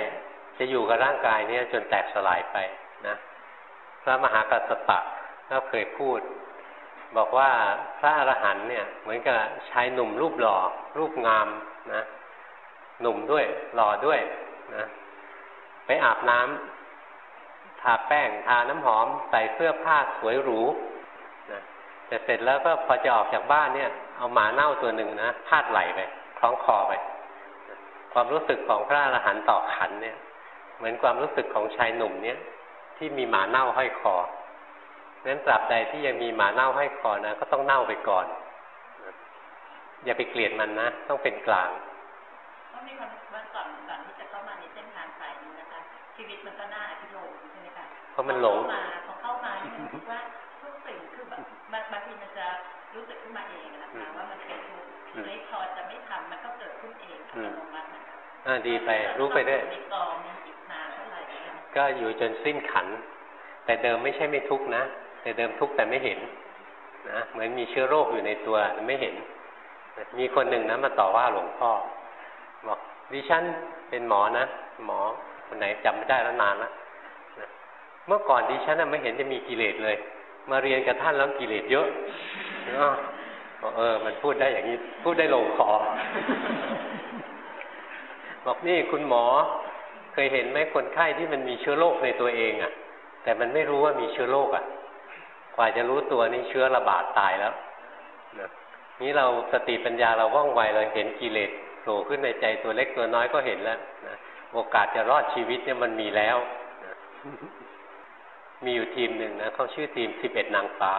จะอยู่กับร่างกายเนี่ยจนแตกสลายไปนะพระมหากัสสปะก็เคยพูด บอกว่าพระอรหันเนี่ย เหมือนกับชายหนุ่มรูปหล่อ รูปงามนะหนุ่มด้วยหล่อด้วยนะไปอาบน้ำทาแป้ง ทาน้ำหอม ใส่เสื้อผ้าสวยหรูนะแต่เสร็จแล้วก็พอจะออกจากบ้านเนี่ย เอาหมาเน่าตัวหนึ่งนะพาดไหลไปคล้องคอไป ความรู้สึกของพระอรหันต์ต่อขันเนี่ย เหมือนความรู้สึกของชายหนุ่มเนี่ยที่มีหมาเน่าห้อยคอนั้นตราบใดที่ยังมีหมาเน่าห้อยคอนะก็ต้องเน่าไปก่อน อย่าไปเกลียดมันนะ ต้องเป็นกลางต้องมีความว่าก่อนก่อนที่จะเข้ามาในเส้นทางสายนี้นะคะ ชีวิตมันก็น่าอธิโลมราะมันหลงมาพอเข้ามานี่มันรู้ว่าทุกสิ่งคือแบบบางทีมันจะรู้สึกขึ้นมาเองนะคะว่ามันเป็นทุกข์เลยพอจะไม่ทำมันก็เกิดขึ้นเองอัตโนมัตินะคะอ่าดีไปรู้ไปได้ก็อยู่็อยู่จนสิ้นขัน แต่เดิมไม่ใช่ไม่ทุกนะ แต่เดิมทุกแต่ไม่เห็นนะเหมือนมีเชื้อโรคอยู่ในตัวไม่เห็น มีคนหนึ่งนะมาต่อว่าหลวงพ่อ บอกดิฉันเป็นหมอนะ หมอคนไหนจำไม่ได้แล้วนานล้วเมื่อก่อนดิฉันไม่เห็นจะมีกิเลสเลย มาเรียนกับท่านแล้วกิเลสเยอะเออ มันพูดได้อย่างนี้ พูดได้ลงคอบอกนี่คุณหมอ เคยเห็นไหมคนไข้ที่มันมีเชื้อโรคในตัวเองอะ แต่มันไม่รู้ว่ามีเชื้อโรคอะ กว่าจะรู้ตัวนี่เชื้อระบาดตายแล้วนะนี้เราสติปัญญาเราว่องไวเราเห็นกิเลสโผล่ขึ้นในใจตัวเล็กตัวน้อยก็เห็นแล้วนะโอกาสจะรอดชีวิตเนี่ยมันมีแล้วนะมีอยู่ทีมหนึ่งนะเขาชื่อทีมสิบเอ็ดนางฟ้า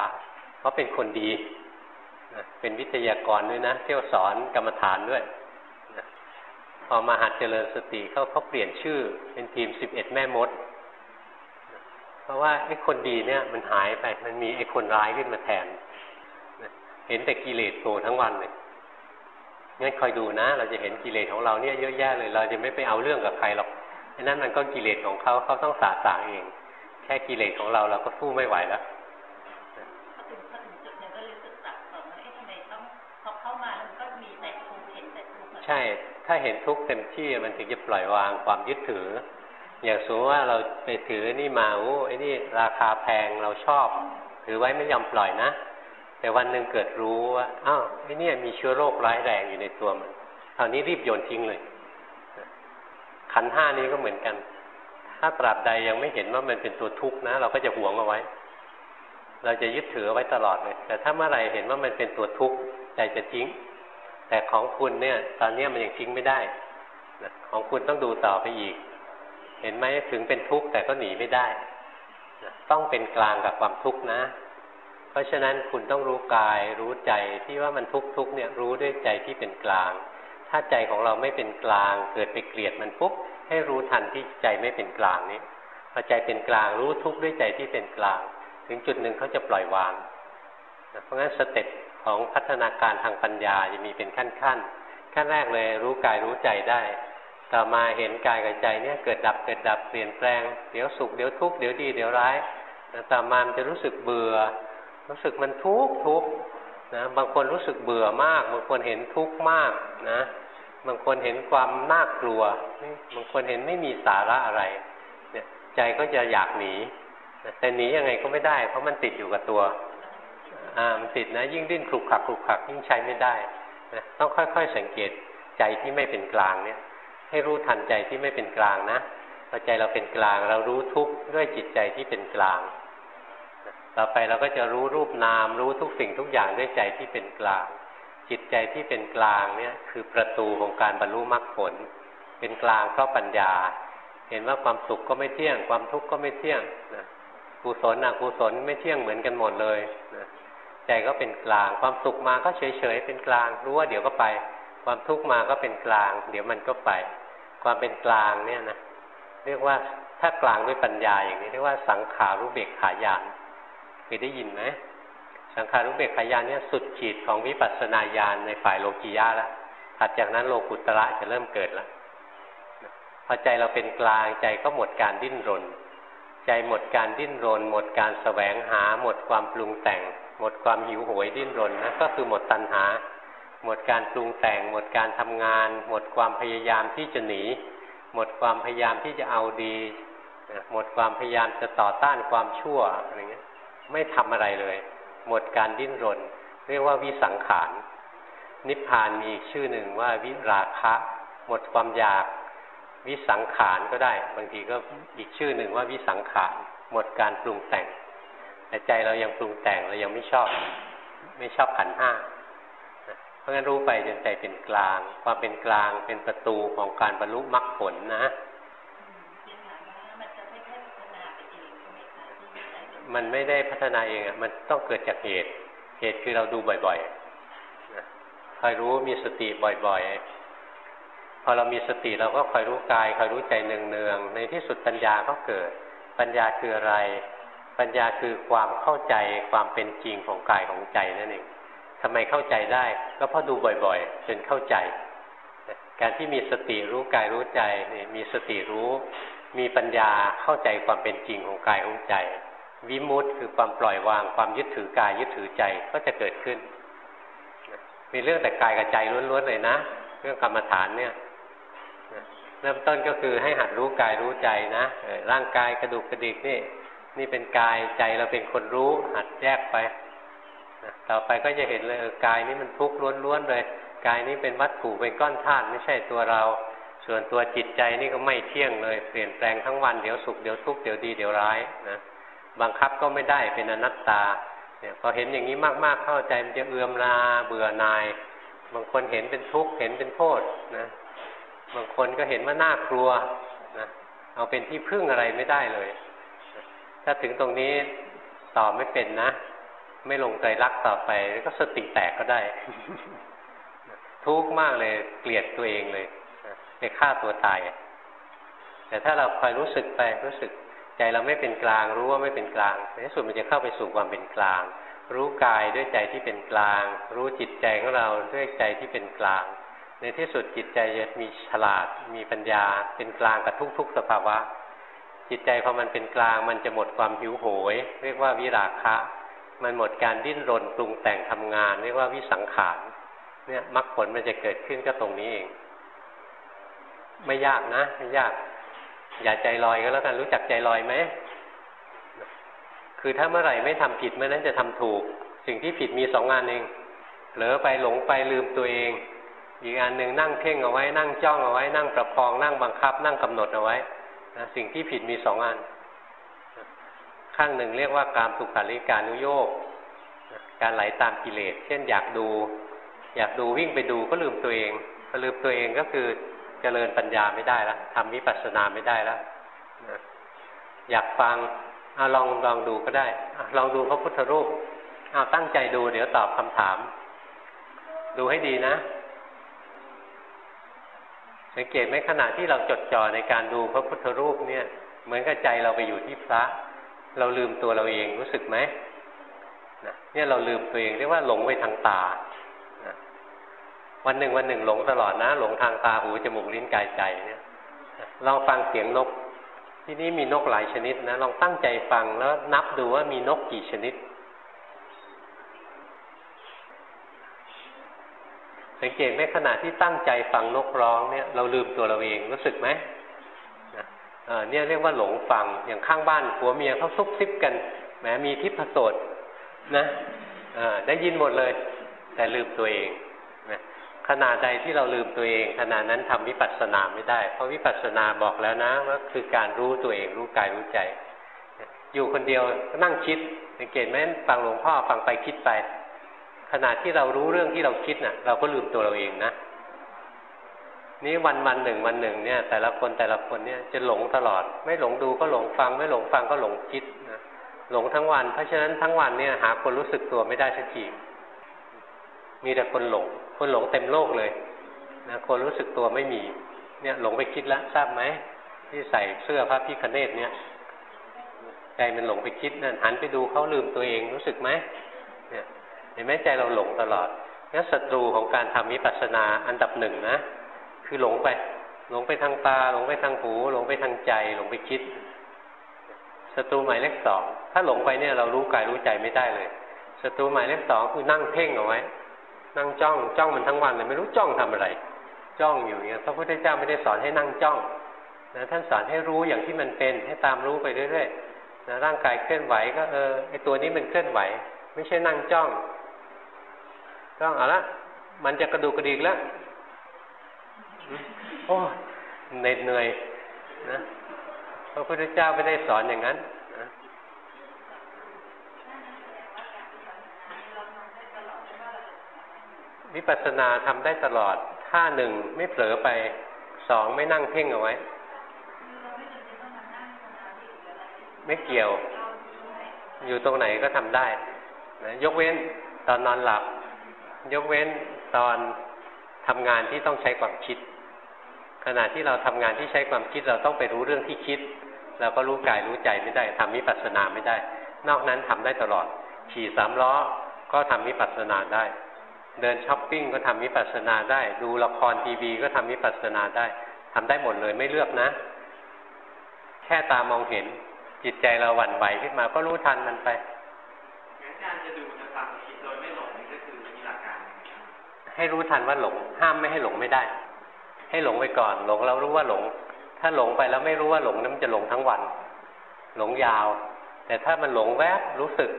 เขาเป็นคนดีนะเป็นวิทยากรด้วยนะเที่ยวสอนกรรมฐานด้วย พอมาหัดเจริญสติเขาเขาเปลี่ยนชื่อ เป็นทีมสิบเอ็ดแม่มดนะเพราะว่าไอ้คนดีเนี่ยมันหายไปมันมีไอ้คนร้ายขึ้นมาแทนนะเห็นแต่กิเลสโผล่ทั้งวันเลยงั้นคอยดูนะ เราจะเห็นกิเลสของเราเนี่ยเยอะแยะเลย เราจะไม่ไปเอาเรื่องกับใครหรอกไอ้นั่นมันก็กิเลสของเขาเขาต้องสาสางเอง แค่กิเลสของเราเราก็สู้ไม่ไหวแล้วใช่ ถ้าเห็นทุกข์เต็มที่มันถึงจะปล่อยวางความยึดถือ อย่างสมมติว่าเราไปถือนี่มาโอ้ไอ้นี่ราคาแพงเราชอบ ถือไว้ไม่ยอมปล่อยนะ แต่วันหนึ่งเกิดรู้ว่าอ้าวไอ้นี่มีเชื้อโรคร้ายแรงอยู่ในตัวมันคราวนี้รีบโยนทิ้งเลย ขันห้านี้ก็เหมือนกัน ถ้าตราบใดยังไม่เห็นว่ามันเป็นตัวทุกข์นะ เราก็จะหวงเอาไว้ เราจะยึดถือไว้ตลอดเลย แต่ถ้าเมื่อไหร่เห็นว่ามันเป็นตัวทุกข์ใจจะทิ้ง แต่ของคุณเนี่ย ตอนนี้มันยังทิ้งไม่ได้นะของคุณต้องดูต่อไปอีก เห็นไหมถึงเป็นทุกข์แต่ก็หนีไม่ได้นะต้องเป็นกลางกับความทุกข์นะ เพราะฉะนั้นคุณต้องรู้กายรู้ใจที่ว่ามันทุกข์ทุกเนี่ยรู้ด้วยใจที่เป็นกลาง ถ้าใจของเราไม่เป็นกลาง เกิดไปเกลียดมันปุ๊บให้รู้ทันที่ใจไม่เป็นกลางนี้พอใจเป็นกลางรู้ทุกข์ด้วยใจที่เป็นกลาง ถึงจุดหนึ่งเขาจะปล่อยวางเพราะงั้นสเต็ป ของพัฒนาการทางปัญญาจะมีเป็นขั้นขั้นขั้นแรกเลยรู้กายรู้ใจได้ ต่อมาเห็นกายกับใจเนี่ยเกิดดับเกิดดับเปลี่ยนแปลง เดี๋ยวสุขเดี๋ยวทุกข์เดี๋ยวดีเดี๋ยวร้ายต่อมาจะรู้สึกเบื่อ รู้สึกมันทุกข์ทุกข์นะบางคนรู้สึกเบื่อมาก บางคนเห็นทุกข์มากนะ บางคนเห็นความน่ากลัว บางคนเห็นไม่มีสาระอะไรเนี่ยใจก็จะอยากหนีแต่หนียังไงก็ไม่ได้ เพราะมันติดอยู่กับตัว อ่ามันติดนะ ยิ่งดิ้นคลุกคลักคลุกคลักยิ่งใช้ไม่ได้นะต้องค่อย ๆ สังเกตใจที่ไม่เป็นกลางเนี่ย ให้รู้ทันใจที่ไม่เป็นกลางนะพอใจเราเป็นกลาง เรารู้ทุกข์ด้วยจิตใจที่เป็นกลาง ต่อไปเราก็จะรู้รูปนาม รู้ทุกสิ่งทุกอย่างด้วยใจที่เป็นกลาง จิตใจที่เป็นกลางเนี่ย คือประตูของการบรรลุมรรคผล เป็นกลางเพราะปัญญา เห็นว่าความสุขก็ไม่เที่ยง ความทุกข์ก็ไม่เที่ยงนะกุศลอกุศลไม่เที่ยงเหมือนกันหมดเลย ใจก็เป็นกลาง ความสุขมาก็เฉยๆเป็นกลาง รู้ว่าเดี๋ยวก็ไป ความทุกข์มาก็เป็นกลาง เดี๋ยวมันก็ไป ความเป็นกลางเนี่ยนะเรียกว่าถ้ากลางด้วยปัญญาอย่างนี้เรียกว่าสังขารุเบกขายานเคยได้ยินไหมสังขารุเบกขายานเนี่ยสุดขีดของวิปัสสนาญาณในฝ่ายโลกียะแล้วถัดจากนั้นโลกุตระจะเริ่มเกิดแล้วพอใจเราเป็นกลางใจก็หมดการดิ้นรน ใจหมดการดิ้นรน หมดการแสวงหาหมดความปรุงแต่ง หมดความหิวโหยดิ้นรนนะก็คือหมดตัณหา หมดการปรุงแต่ง หมดการทำงาน หมดความพยายามที่จะหนี หมดความพยายามที่จะเอาดีหมดความพยายามจะต่อต้านความชั่วอะไรเงี้ยไม่ทำอะไรเลย หมดการดิ้นรน เรียกว่าวิสังขารนิพพานมีอีกชื่อหนึ่งว่าวิราคะ หมดความอยากวิสังขารก็ได้ บางทีก็อีกชื่อหนึ่งว่าวิสังขารหมดการปรุงแต่ง แต่ใจเรายังปรุงแต่งเรายังไม่ชอบ ไม่ชอบขันห้าเพราะงั้นรู้ไปจนใจเป็นกลาง ความเป็นกลางเป็นประตูของการบรรลุมรรคผลนะมันไม่ได้พัฒนาเองอะมันต้องเกิดจากเหตุ เหตุคือเราดูบ่อยๆคอยรู้มีสติบ่อยๆ พอเรามีสติเราก็คอยรู้กายคอยรู้ใจเนืองๆ ในที่สุดปัญญาก็เกิด ปัญญาคืออะไร ปัญญาคือความเข้าใจความเป็นจริงของกายของใจนั่นเองทำไมเข้าใจได้ ก็เพราะดูบ่อยๆจนเข้าใจ การที่มีสติรู้กายรู้ใจนี่มีสติรู้ มีปัญญาเข้าใจความเป็นจริงของกายของใจ วิมุตต์คือความปล่อยวางความยึดถือกายยึดถือใจก็จะเกิดขึ้น มีเรื่องแต่กายกับใจล้วนๆเลยนะ เรื่องกรรมฐานเนี่ยเริ่มต้นก็คือให้หัดรู้กายรู้ใจนะร่างกายกระดูกกระดิกนี่ นี่เป็นกายใจเราเป็นคนรู้หัดแยกไปต่อไปก็จะเห็นเลยกายนี้มันทุกข์ล้วนๆเลยกายนี้เป็นวัตถุเป็นก้อนธาตุไม่ใช่ตัวเรา ส่วนตัวจิตใจนี่ก็ไม่เที่ยงเลย เปลี่ยนแปลงทั้งวันเดี๋ยวสุขเดี๋ยวทุกข์เดี๋ยวดีเดี๋ยวร้ายนะบังคับก็ไม่ได้เป็นอนัตตาเนี่ยพอเห็นอย่างนี้มากๆเข้าใจมันจะเอื่อมลาเบื่อหน่าย บางคนเห็นเป็นทุกข์เห็นเป็นโทษนะบางคนก็เห็นว่าน่ากลัวนะเอาเป็นที่พึ่งอะไรไม่ได้เลย ถ้าถึงตรงนี้ตอบไม่เป็นนะ ไม่ลงใจรักต่อไปก็สติแตกก็ได้ ทุกข์มากเลยเกลียดตัวเองเลยไปฆ่าตัวตาย แต่ถ้าเราคอยรู้สึกไปรู้สึกใจเราไม่เป็นกลาง รู้ว่าไม่เป็นกลางในที่สุดมันจะเข้าไปสู่ความเป็นกลาง รู้กายด้วยใจที่เป็นกลาง รู้จิตใจของเราด้วยใจที่เป็นกลาง ในที่สุดจิตใจจะมีฉลาด มีปัญญา เป็นกลางกับทุกๆสภาวะ จิตใจพอมันเป็นกลาง มันจะหมดความหิวโหย เรียกว่าวิราคะ มันหมดการดิ้นรนปรุงแต่งทำงาน เรียกว่าวิสังขารเนี่ยมรรคผลมันจะเกิดขึ้นก็ตรงนี้เอง ไม่ยากนะไม่ยาก อย่าใจลอยก็แล้วกันรู้จักใจลอยไหมคือถ้าเมื่อไหร่ไม่ทำผิดเมื่อนั้นจะทำถูก สิ่งที่ผิดมีสองงานเองเผลอไปหลงไปลืมตัวเอง อีกอันหนึ่งนั่งเพ่งเอาไว้นั่งจ้องเอาไว้นั่งประคองนั่งบังคับ นั่งกำหนดเอาไว้ นะสิ่งที่ผิดมีสองอัน ข้างหนึ่งเรียกว่าการสุขาริการนุโยกการไหลาตามกิเลส เช่นอยากดู อยากดูวิ่งไปดูก็ลืมตัวเองพอลืมตัวเองก็คือเจริญปัญญาไม่ได้แล้วทำวิปัสสนาไม่ได้แล้วอยากฟังอลองลองดูก็ได้อลองดูพระพุทธรูปเอาตั้งใจดูเดี๋ยวตอบคำถาม ดูให้ดีนะ สังเกตไหมขณะที่เราจดจ่อในการดูพระพุทธรูปเนี่ย เหมือนกับใจเราไปอยู่ที่พระ เราลืมตัวเราเองรู้สึกไหมเนี่ยเราลืมตัวเองเรียกว่าหลงไปทางตาวันหนึ่งวันหนึ่งหลงตลอดนะ หลงทางตาหูจมูกลิ้นกายใจเนี่ยลองฟังเสียงนก ที่นี่มีนกหลายชนิดนะลองตั้งใจฟังแล้วนับดูว่ามีนกกี่ชนิด สังเกตไหมขณะที่ตั้งใจฟังนกร้องเนี่ยเราลืมตัวเราเองรู้สึกไหมเนี่ยเรียกว่าหลงฟังอย่างข้างบ้านผัวเมียเขาซุบซิบกันแหมมีทิพโสดนะได้ยินหมดเลย แต่ลืมตัวเองนะขณะใดที่เราลืมตัวเองขณะนั้นทำวิปัสสนาไม่ได้ เพราะวิปัสสนาบอกแล้วนะว่าคือการรู้ตัวเองรู้กายรู้ใจ อยู่คนเดียวนั่งคิดสังเกตไหมฟังหลวงพ่อฟังไปคิดไป ขณะที่เรารู้เรื่องที่เราคิดนะ่ะ เราก็ลืมตัวเราเองนะนี่วันวันหนึ่งวันหนึ่งเนี่ย แต่ละคนแต่ละคนเนี่ยจะหลงตลอด ไม่หลงดูก็หลงฟัง ไม่หลงฟังก็หลงคิดนะหลงทั้งวัน เพราะฉะนั้นทั้งวันเนี่ยหาคนรู้สึกตัวไม่ได้สักทีมีแต่คนหลง คนหลงเต็มโลกเลยนะคนรู้สึกตัวไม่มี เนี่ยหลงไปคิดแล้วทราบไหมที่ใส่เสื้อพระพิคเนตเนี่ยใจมันหลงไปคิดนั่นหันไปดูเขาลืมตัวเองรู้สึกไหมเนี่ย ห็นไหมใจเราหลงตลอดงั้นศัตรูของการทำวิปัสสนาอันดับหนึ่งนะ คือหลงไป หลงไปทางตา หลงไปทางหู หลงไปทางใจ หลงไปคิดศัตรูหมายเลขสองถ้าหลงไปเนี่ยเรารู้กายรู้ใจไม่ได้เลยศัตรูหมายเลขสองคือนั่งเพ่งเอาไว้ นั่งจ้องจ้องมันทั้งวันเลยไม่รู้จ้องทำอะไร จ้องอยู่เนี่ยพระพุทธเจ้าไม่ได้สอนให้นั่งจ้องนะท่านสอนให้รู้อย่างที่มันเป็นให้ตามรู้ไปเรื่อยๆนะร่างกายเคลื่อนไหวก็เออไอตัวนี้มันเคลื่อนไหว ไม่ใช่นั่งจ้อง จ้องเอาละมันจะกระดูกกระดิกแล้วโอ้เหน็ดเหนื่อยนะพระพุทธเจ้าไม่ได้สอนอย่างนั้นนะวิปัสสนาทำได้ตลอดถ้าหนึ่งไม่เผลอไปสองไม่นั่งเพ่งเอาไว้ ไม่เกี่ยว อยู่ตรงไหนก็ทำได้นะยกเว้นตอนนอนหลับ ยกเว้นตอนทำงานที่ต้องใช้ความคิด ขณะที่เราทำงานที่ใช้ความคิดเราต้องไปรู้เรื่องที่คิดเราก็รู้กายรู้ใจไม่ได้ทำวิปัสสนาไม่ได้ นอกนั้นทำได้ตลอด ขี่สามล้อก็ทำวิปัสสนาได้ เดินช้อปปิ้งก็ทำวิปัสสนาได้ ดูละครทีวีก็ทำวิปัสสนาได้ทำได้หมดเลยไม่เลือกนะ แค่ตามองเห็นจิตใจเราหวั่นไหวขึ้นมาก็รู้ทันมันไปงั้นการจะดูจะฟังคิดโดยไม่หลงนี่ก็คือมีหลักการ ให้รู้ทันว่าหลง ห้ามไม่ให้หลงไม่ได้ ให้หลงไปก่อน หลงแล้วรู้ว่าหลง ถ้าหลงไปแล้วไม่รู้ว่าหลงนั้นมันจะหลงทั้งวัน หลงยาว แต่ถ้ามันหลงแวบรู้สึก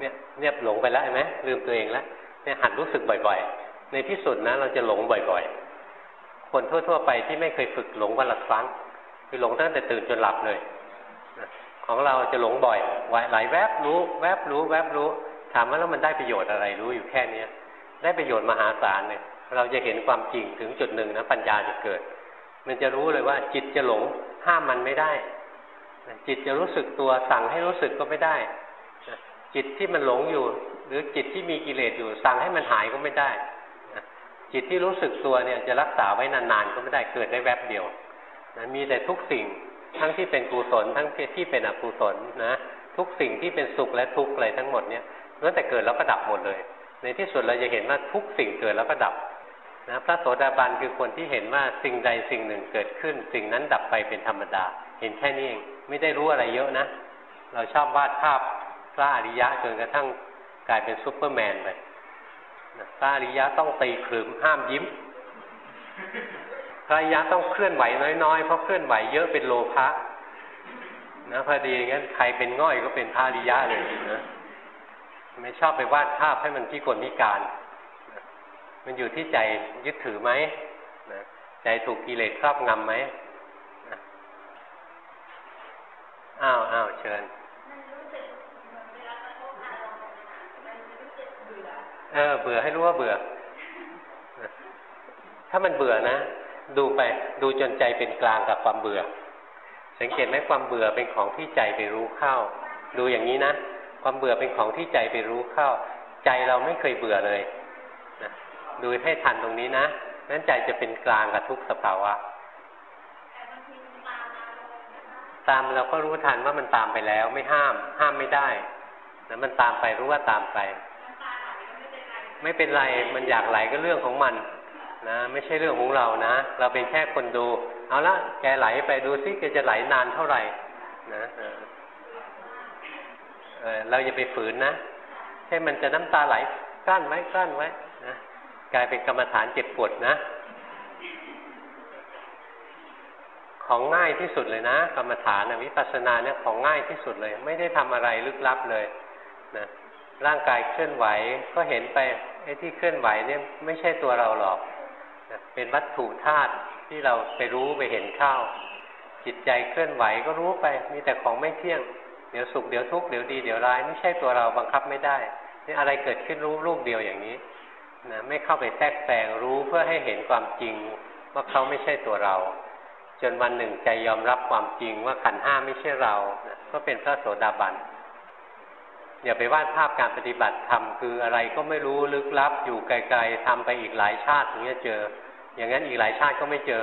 เนี่ยเนี่ยหลงไปแล้วเห็นไหมลืมตัวเองแล้วเนี่ยหัดรู้สึกบ่อย ๆ ในที่สุดนะเราจะหลงบ่อย ๆ คนทั่ว ๆ ไปที่ไม่เคยฝึกหลงวันละครั้งคือหลงตั้งแต่ตื่นจนหลับเลยของเราจะหลงบ่อยไหลายแวบรู้ แวบรู้ แวบรู้ ถามว่าแล้วมันได้ประโยชน์อะไรรู้อยู่แค่เนี้ย ได้ประโยชน์มหาศาลเลยเราจะเห็นความจริงถึงจุดหนึ่งนะปัญญาจะเกิด มันจะรู้เลยว่าจิตจะหลงห้ามมันไม่ได้ จิตจะรู้สึกตัวสั่งให้รู้สึกก็ไม่ได้ จิตที่มันหลงอยู่ หรือจิตที่มีกิเลสอยู่ สั่งให้มันหายก็ไม่ได้ จิตที่รู้สึกตัวเนี่ยจะรักษาไว้นานๆก็ไม่ได้เกิดได้แวบเดียวมีแต่ทุกสิ่งทั้งที่เป็นกุศลทั้งที่เป็นอกุศลนะทุกสิ่งที่เป็นสุขและทุกข์อะไรทั้งหมดเนี่ยล้วนแต่เกิดแล้วก็ดับหมดเลย ในที่สุดเราจะเห็นว่าทุกสิ่งเกิดแล้วก็ดับนะพระโสดาบันคือคนที่เห็นว่าสิ่งใดสิ่งหนึ่งเกิดขึ้น สิ่งนั้นดับไปเป็นธรรมดา เห็นแค่นี้เองไม่ได้รู้อะไรเยอะนะ เราชอบวาดภาพพระอริยะจนกระทั่งกลายเป็นซูเปอร์แมนไปพระอริยะต้องตีขรึมห้ามยิ้ม พระอริยะต้องเคลื่อนไหวน้อยๆเพราะเคลื่อนไหวเยอะเป็นโลภะนะพอดีงั้นใครเป็นง่อยก็เป็นพระอริยะเลยนะ ไม่ชอบไปวาดภาพให้มันพิกลพิการ มันอยู่ที่ใจยึดถือไหมใจถูกกิเลสครอบงำไหมอ้าวอ้าวเชิญเออเบื่อให้รู้ว่าเบื่อ ถ้ามันเบื่อนะ ดูไปดูจนใจเป็นกลางกับความเบื่อ สังเกตไหมความเบื่อเป็นของที่ใจไปรู้เข้า ดูอย่างนี้นะ ความเบื่อเป็นของที่ใจไปรู้เข้า ใจเราไม่เคยเบื่อเลยนะดูให้ทันตรงนี้นะนั้นใจจะเป็นกลางกับทุกสภาวะ ตามเราก็รู้ทันว่ามันตามไปแล้วไม่ห้าม ห้ามไม่ได้นะมันตามไปรู้ว่าตามไป ไม่เป็นไรมันอยากไหลก็เรื่องของมันนะไม่ใช่เรื่องของเรานะ เราเป็นแค่คนดู เอาละแกไหลไปดูซิแกจะไหลนานเท่าไหร่นะ เราอย่าไปฝืนนะให้มันจะน้ำตาไหลกลั้นไว้กลั้นไว้นะกลายเป็นกรรมฐานเจ็บปวดนะ ของง่ายที่สุดเลยนะ กรรมฐานวิปัสสนาเนี่ยของง่ายที่สุดเลย ไม่ได้ทำอะไรลึกลับเลยนะร่างกายเคลื่อนไหวก็เห็นไปไอ้ที่เคลื่อนไหวเนี่ยไม่ใช่ตัวเราหรอกนะเป็นวัตถุธาตุที่เราไปรู้ไปเห็นเข้าจิตใจเคลื่อนไหวก็รู้ไป มีแต่ของไม่เที่ยง เดี๋ยวสุขเดี๋ยวทุกข์เดี๋ยวดีเดี๋ยวร้ายไม่ใช่ตัวเราบังคับไม่ได้นี่อะไรเกิดขึ้นรู้ลูกเดียวอย่างนี้นะไม่เข้าไปแทรกแซงรู้เพื่อให้เห็นความจริงว่าเขาไม่ใช่ตัวเรา จนวันหนึ่งใจยอมรับความจริงว่าขันห้าไม่ใช่เรานะก็เป็นพระโสดาบันอย่าไปวาดภาพการปฏิบัติธรรมคืออะไรก็ไม่รู้ลึกลับ อยู่ไกลๆทำไปอีกหลายชาติถึงจะเจอ อย่างนั้นอีกหลายชาติก็ไม่เจอ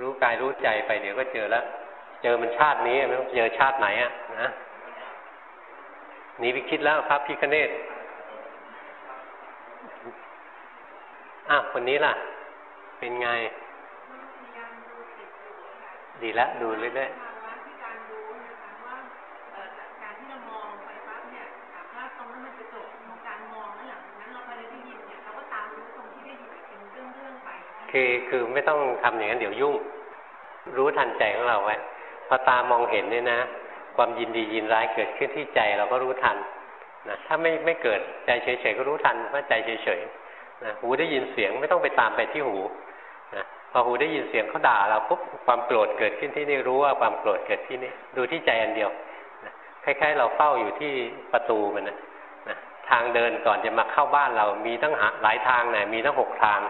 รู้กายรู้ใจไปเดี๋ยวก็เจอแล้ว เจอมันชาตินี้ไม่ต้องเจอชาติไหนอะนะหนีไปคิดแล้วครับพี่คเนศอ้าวคนนี้ล่ะ เป็นไง ดีแล้วดูเรื่อยคือคือไม่ต้องทำอย่างนั้นเดี๋ยวยุ่ง รู้ทันใจของเราไว้ พอตามองเห็นเนี่ยนะ ความยินดียินร้ายเกิดขึ้นที่ใจเราก็รู้ทันนะถ้าไม่ไม่เกิดใจเฉยๆก็รู้ทันว่าใจเฉยๆนะหูได้ยินเสียงไม่ต้องไปตามไปที่หูนะพอหูได้ยินเสียงเขาด่าเราปุ๊บความโกรธเกิดขึ้นที่นี่รู้ว่าความโกรธเกิดที่นี่ดูที่ใจอันเดียวนะคล้ายๆ เราเฝ้าอยู่ที่ประตูมันนะนะทางเดินก่อนจะมาเข้าบ้านเรามีตั้งหลายทางไหนะมีตั้งหกทาง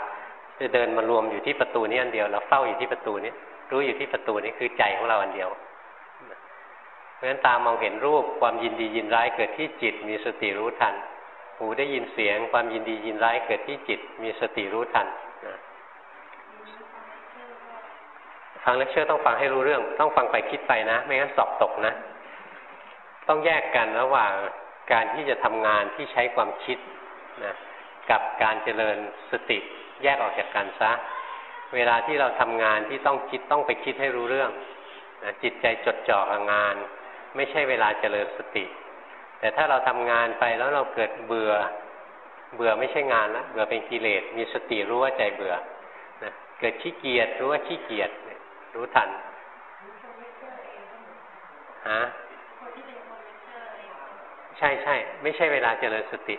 จะเดินมารวมอยู่ที่ประตูนี้อันเดียว เราเฝ้าอยู่ที่ประตูนี้ รู้อยู่ที่ประตูนี้คือใจของเราอันเดียวเพราะฉะนั้นตามมองเห็นรูปความยินดียินร้ายเกิดที่จิต มีสติรู้ทัน หูได้ยินเสียง ความยินดียินร้ายเกิดที่จิต มีสติรู้ทันฟังเลคเชอร์ต้องฟังให้รู้เรื่อง ต้องฟังไปคิดไปนะ ไม่งั้นสอบตกนะ ต้องแยกกันระหว่างการที่จะทำงานที่ใช้ความคิดนะกับการเจริญสติแยกออกจากกันซะ เวลาที่เราทำงานที่ต้องคิดต้องไปคิดให้รู้เรื่องนะจิตใจจดจ่อกับงาน ไม่ใช่เวลาเจริญสติ แต่ถ้าเราทำงานไปแล้วเราเกิดเบื่อ เบื่อไม่ใช่งานแล้วเบื่อเป็นกิเลส มีสติรู้ว่าใจเบื่อนะเกิดขี้เกียจรู้ว่าขี้เกียจรู้ทันฮะใช่ใช่ไม่ใช่เวลาเจริญสติ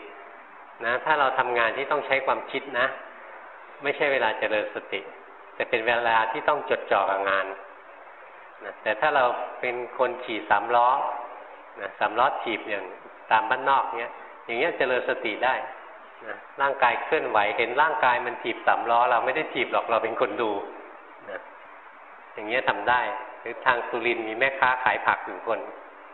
นะ ถ้าเราทำงานที่ต้องใช้ความคิดนะ ไม่ใช่เวลาเจริญสติ แต่เป็นเวลาที่ต้องจดจ่อกับงานนะแต่ถ้าเราเป็นคนขี่สามล้อนะสามล้อถีบอย่างตามบ้านนอกเนี้ยอย่างเงี้ยเจริญสติได้นะร่างกายเคลื่อนไหวเห็นร่างกายมันถีบสามล้อ เราไม่ได้ถีบหรอกเราเป็นคนดูนะอย่างเงี้ยทำได้ หรือทางสุรินมีแม่ค้าขายผักอยู่คน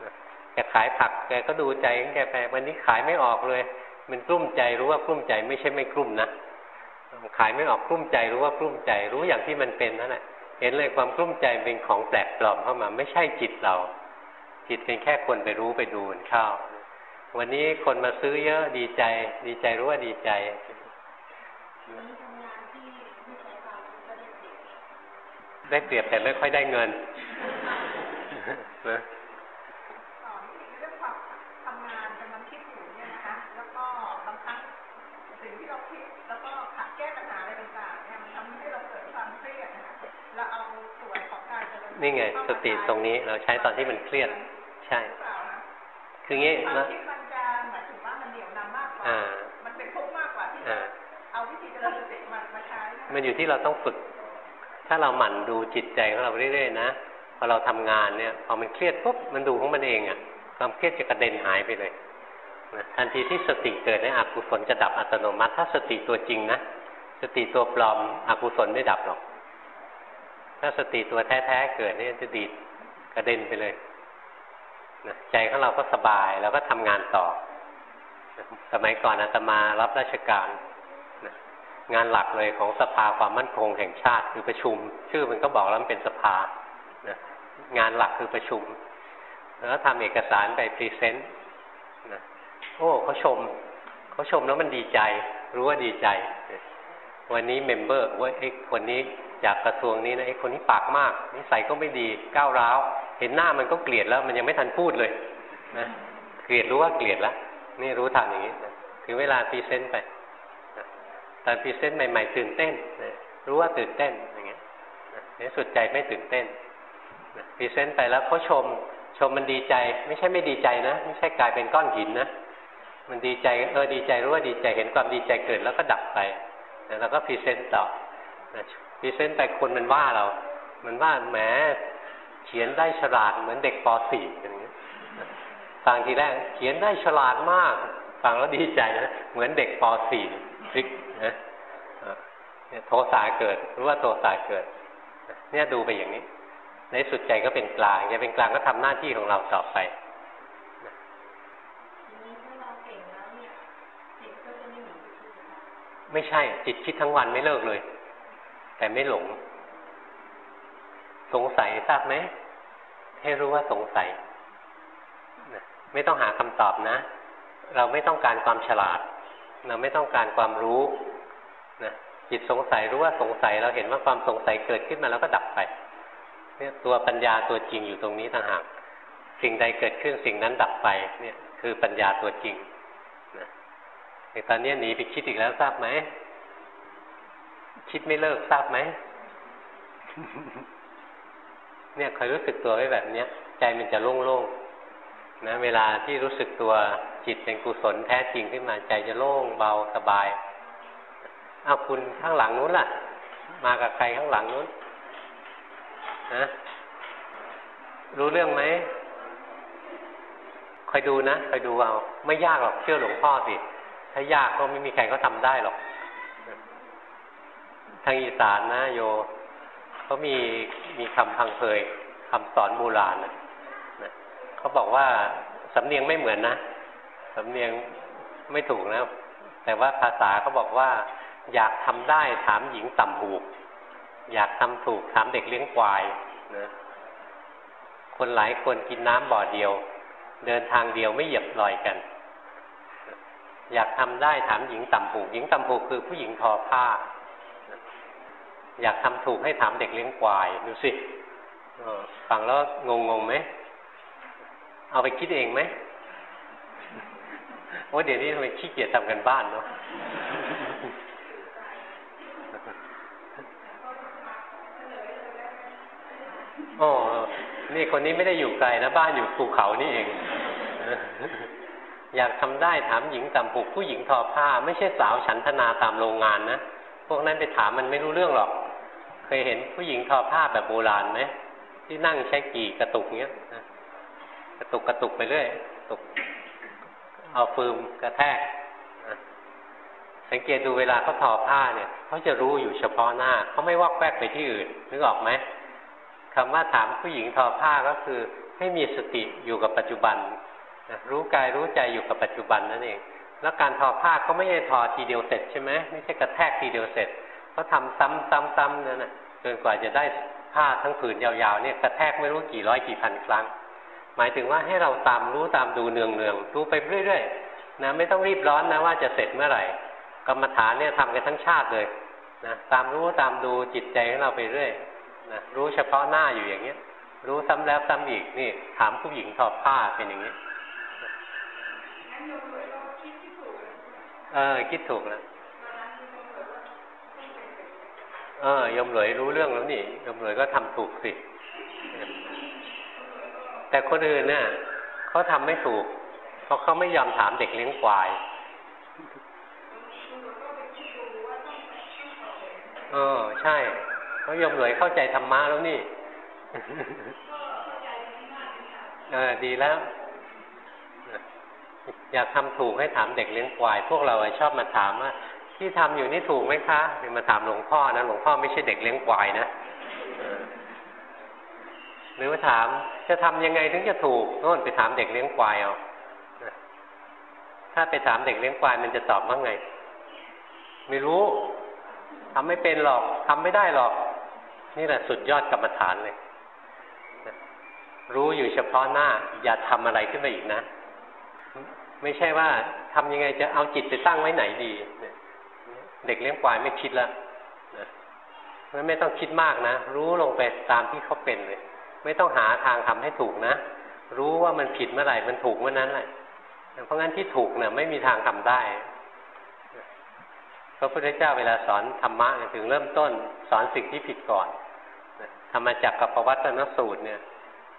นะแกขายผักแกก็ดูใจของแกไปวันนี้ขายไม่ออกเลย มันกลุ้มใจรู้ว่ากลุ้มใจไม่ใช่ไม่กลุ้มนะ ขายไม่ออกกลุ้มใจรู้ว่ากลุ้มใจรู้อย่างที่มันเป็นนั่นแหละเห็นเลยความกลุ้มใจเป็นของแปลกปลอมเข้ามาไม่ใช่จิตเรา จิตเป็นแค่คนไปรู้ไปดูมันเข้า วันนี้คนมาซื้อเยอะดีใจ ดีใจรู้ว่าดีใจได้เปรียบแต่ไม่ค่อยได้เงินนี่ ไง สติตรงนี้เราใช้ตอนที่มันเครียด ใช่ คืองี้นะมันจะหมายถึงว่ามันเหนียวนำมากกว่ามันเป็นทุกข์มากกว่าที่เอาวิธีเจริญสติมามาใช้มันอยู่ที่เราต้องฝึก ถ้าเราหมั่นดูจิตใจของเราเรื่อยๆนะพอเราทำงานเนี่ยพอมันเครียดปุ๊บมันดูของมันเองอะ่ะความเครียดจะกระเด็นหายไปเลยนะทันทีที่สติเกิดในอกุศลจะดับอัตโนมัติ ถ้าสติตัวจริงนะสติตัวปลอมอกุศลไม่ดับหรอก ถ้าสติตัวแท้ๆเกิดนี่จะดีดกระเด็นไปเลยใจของเราก็สบายแล้วก็ทำงานต่อ สมัยก่อนอาตมารับราชการงานหลักเลยของสภาความมั่นคงแห่งชาติคือประชุม ชื่อมันก็บอกแล้วมันเป็นสภางานหลักคือประชุม แล้วทำเอกสารไป present โอ้เขาชมเขาชมแล้วมันดีใจ รู้ว่าดีใจ วันนี้ member ว่าไอ้คนนี้ จากกระทรวงนี้นะไอ้คนนี้ปากมากนิสัยก็ไม่ดีก้าวร้าว เห็นหน้ามันก็เกลียดแล้ว มันยังไม่ทันพูดเลยนะเกลียดรู้ว่าเกลียดแล้วนี่รู้ทันอย่างนี้ถึงเวลา present ไปตอน present ใหม่ ๆ ตื่นเต้นรู้ว่าตื่นเต้นอย่างเงี้ยในสุดใจไม่ตื่นเต้น present ไปแล้วเขาชมชมมันดีใจ ไม่ใช่ไม่ดีใจนะ ไม่ใช่กลายเป็นก้อนหินนะมันดีใจเออดีใจรู้ว่าดีใจเห็นความดีใจเกิดแล้วก็ดับไปแล้วก็ present ต่อ present ไปคนมันว่าเรา มันว่าแหมเขียนได้ฉลาดเหมือนเด็กป .4 อย่างนี้ฟังทีแรกเขียนได้ฉลาดมาก ฟังแล้วดีใจนะเหมือนเด็กป .4 พลิกนะโทสะเกิดรู้ว่าโทสะเกิด เนี่ยดูไปอย่างนี้ ในสุดใจก็เป็นกลางจะเป็นกลางก็ทำหน้าที่ของเราต่อไปไม่ใช่ จิตคิดทั้งวันไม่เลิกเลย แต่ไม่หลง สงสัยทราบไหมให้รู้ว่าสงสัย ไม่ต้องหาคำตอบนะ เราไม่ต้องการความฉลาด เราไม่ต้องการความรู้นะจิตสงสัยรู้ว่าสงสัย เราเห็นว่าความสงสัยเกิดขึ้นมาแล้วก็ดับไป เนี่ยตัวปัญญาตัวจริงอยู่ตรงนี้ต่างหากสิ่งใดเกิดขึ้นสิ่งนั้นดับไป เนี่ย คือปัญญาตัวจริงนะตอนนี้หนีไปคิดอีกแล้วทราบไหม คิดไม่เลิกทราบไหมเนี่ยคอยรู้สึกตัวไว้แบบเนี้ย ใจมันจะโล่งๆนะ เวลาที่รู้สึกตัวจิตเป็นกุศลแท้จริงขึ้นมาใจจะโล่งเบาสบายเอาคุณข้างหลังนู้นล่ะ มากับใครข้างหลังนู้นนะรู้เรื่องไหมคอยดูนะคอยดูเอาไม่ยากหรอกเชื่อหลวงพ่อสิถ้ายากก็ไม่มีใครเขาทาได้หรอกางอีสานนะโยเขามีมีคำพังเพยคำสอนโบราณนะเขาบอกว่าสำเนียงไม่เหมือนนะสำเนียงไม่ถูกนะ แต่ว่าภาษาเขาบอกว่า อยากทำได้ถามหญิงต่ำหูก อยากทำถูกถามเด็กเลี้ยงควายนะคนหลายคนกินน้ำบ่อเดียว เดินทางเดียวไม่เหยียบลอยกัน อยากทำได้ถามหญิงต่ำหูก หญิงต่ำหูกคือผู้หญิงทอผ้า อยากทำถูกให้ถามเด็กเลี้ยงควาย ดูสิฟังแล้วงงงไหม เอาไปคิดเองไหมว่าเดี๋ยวนี้ทำไมขี้เกียจทำกันบ้านเนาะโอ้นี่คนนี้ไม่ได้อยู่ไกลนะบ้านอยู่ภูเขานี่เอง อยากทำได้ถามหญิงต่ำปุกผู้หญิงทอผ้า ไม่ใช่สาวฉันทนาตามโรงงานนะ พวกนั้นไปถามมันไม่รู้เรื่องหรอก เคยเห็นผู้หญิงทอผ้าแบบโบราณไหมที่นั่งใช้กี่กระตุกเงี้ยกระตุกกระตุกไปเรื่อยตุก เอาฟืมกระแทกสังเกตดูเวลาเขาทอผ้าเนี่ยเขาจะรู้อยู่เฉพาะหน้าเขาไม่วอกแวกไปที่อื่นนึกออกไหมคำว่าถามผู้หญิงทอผ้าก็คือให้มีสติอยู่กับปัจจุบันรู้กายรู้ใจอยู่กับปัจจุบันนั่นเองแล้วการทอผ้าเขาไม่ใช่ทอทีเดียวเสร็จใช่ไหมไม่ใช่กระแทกทีเดียวเสร็จ เขาทำซ้ำๆๆนั่นนะจนกว่าจะได้ผ้าทั้งผืนยาวๆเนี่ยกระแทกไม่รู้กี่ร้อยกี่พันครั้ง หมายถึงว่าให้เราตามรู้ตามดูเนืองๆดูไปเรื่อยๆนะไม่ต้องรีบร้อนนะว่าจะเสร็จเมื่อไหร่ กรรมฐานเนี่ยทำกันทั้งชาติเลยนะตามรู้ตามดูจิตใจของเราไปเรื่อยนะรู้เฉพาะหน้าอยู่อย่างเงี้ย รู้ซ้ำแล้วซ้ำอีกนี่ถามผู้หญิงทอผ้าเป็นอย่างนี้เออคิดถูกแล้ว เออยมเหลยรู้เรื่องแล้วนี่ยมเหลยก็ทำถูกสิ แต่คนอื่นเนี่ยเขาทำไม่ถูก เพราะเขาไม่ยอมถามเด็กเลี้ยงควายเออใช่เขายมเหลยเข้าใจธรรมะแล้วนี่เออดีแล้ว อยากทำถูกให้ถามเด็กเลี้ยงควาย พวกเราชอบมาถามว่า ที่ทำอยู่นี่ถูกไหมคะมาถามหลวงพ่อนะหลวงพ่อไม่ใช่เด็กเลี้ยงควายนะหรือว่าถามจะทำยังไงถึงจะถูกโน่นไปถามเด็กเลี้ยงควายเอาถ้าไปถามเด็กเลี้ยงควายมันจะตอบว่าไง ไม่รู้ทำไม่เป็นหรอกทำไม่ได้หรอก นี่แหละสุดยอดกรรมฐานเลยรู้อยู่เฉพาะหน้า อย่าทำอะไรขึ้นมาอีกนะ ไม่ใช่ว่าทำยังไงจะเอาจิตไปตั้งไว้ไหนดีเเด็กเลี้ยงควายไม่คิดแล้วนะไม่ต้องคิดมากนะ รู้ลงไปตามที่เขาเป็นเลย ไม่ต้องหาทางทำให้ถูกนะ รู้ว่ามันผิดเมื่อไหร่ มันถูกเมื่อนั้นแหละ เพราะงั้นที่ถูกเนี่ยไม่มีทางทำได้พระพุทธเจ้าเวลาสอนธรรมะถึงเริ่มต้นสอนสิ่งที่ผิดก่อนธรรมจักกับปวัตนสูตรเนี่ย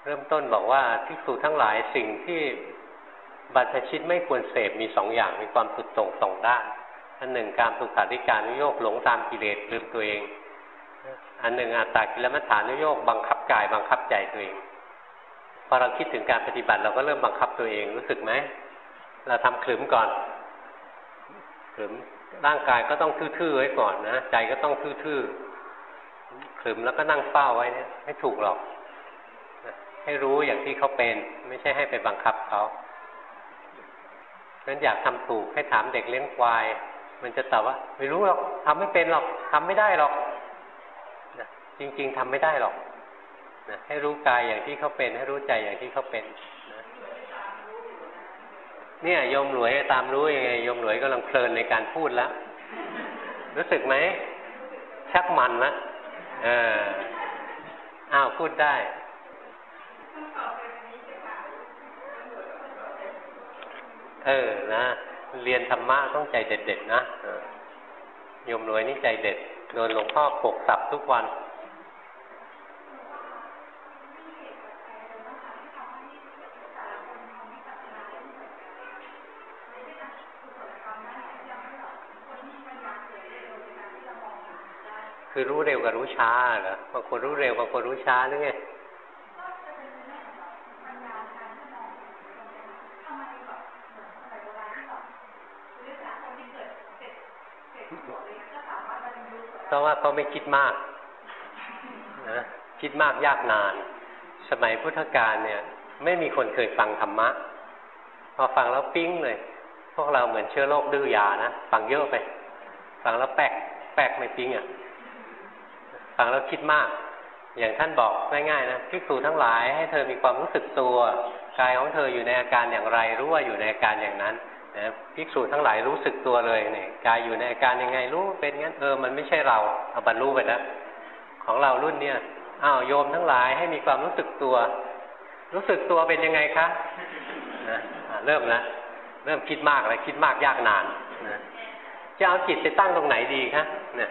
เริ่มต้นบอกว่าที่สูทั้งหลายสิ่งที่บัรชิตไม่ควรเสพมีสองอย่างมีความสุดตรงสองด้าน อันหนึ่งการสุขาริการนุโยกหลงตามกิเลสลืมตัวเอง อันหนึ่งอัตตากิลมัฏฐานุโยกบังคับกายบังคับใจตัวเองพอเราคิดถึงการปฏิบัติเราก็เริ่มบังคับตัวเองรู้สึกไหมเราทำขลึมก่อนขลึมร่างกายก็ต้องทื่อๆไว้ก่อนนะใจก็ต้องทื่อๆขลึมแล้วก็นั่งเฝ้าไว้เนี่ยไม่ถูกหรอกให้รู้อย่างที่เขาเป็น ไม่ใช่ให้ไปบังคับเขางั้นอยากทำถูกให้ถามเด็กเลี้ยงควาย มันจะตอบว่า ไม่รู้หรอกทำไม่เป็นหรอกทำไม่ได้หรอกนะจริง ๆทำไม่ได้หรอกนะให้รู้กายอย่างที่เขาเป็น ให้รู้ใจอย่างที่เขาเป็นนะเนี่ยโยมหลวยตามรู้ยังไงโยมหลวยกำลังเพลินในการพูดแล้วรู้สึกไหมชักมันละเอออ้าวพูดได้เออนะ เรียนธรรมะต้องใจเด็ดๆนะโยมรวยนี่ใจเด็ดโดนหลวงพ่อปกสับทุกวันคือรู้เร็วกับรู้ช้าเหรอบางคนรู้เร็วบางคนรู้ช้าหรือไงเพราะ ว่าเขาไม่คิดมากนะคิดมากยากนาน สมัยพุทธกาลเนี่ย ไม่มีคนเคยฟังธรรมะ พอฟังแล้วปิ้งเลย พวกเราเหมือนเชื้อโรคดื้อยานะ ฟังเยอะไป ฟังแล้วแปลกแปลกไม่ปิ้งอะ ฟังแล้วคิดมาก อย่างท่านบอกง่ายๆนะพิกษุทั้งหลายให้เธอมีความรู้สึกตัว กายของเธออยู่ในอาการอย่างไรรู้ว่าอยู่ในอาการอย่างนั้น นะภิกษุทั้งหลายรู้สึกตัวเลยเนี่ยกายอยู่ในอาการยังไงรู้เป็นงั้นเออมันไม่ใช่เราเอาบรรลุไปแล้วของเรารุ่นเนี้ยอ้าวโยมทั้งหลายให้มีความรู้สึกตัว รู้สึกตัวเป็นยังไงคะนะเริ่มนะเริ่มคิดมากเลยคิดมากยากนานนะจะเอาจิตไปตั้งตรงไหนดีคะเนี่ย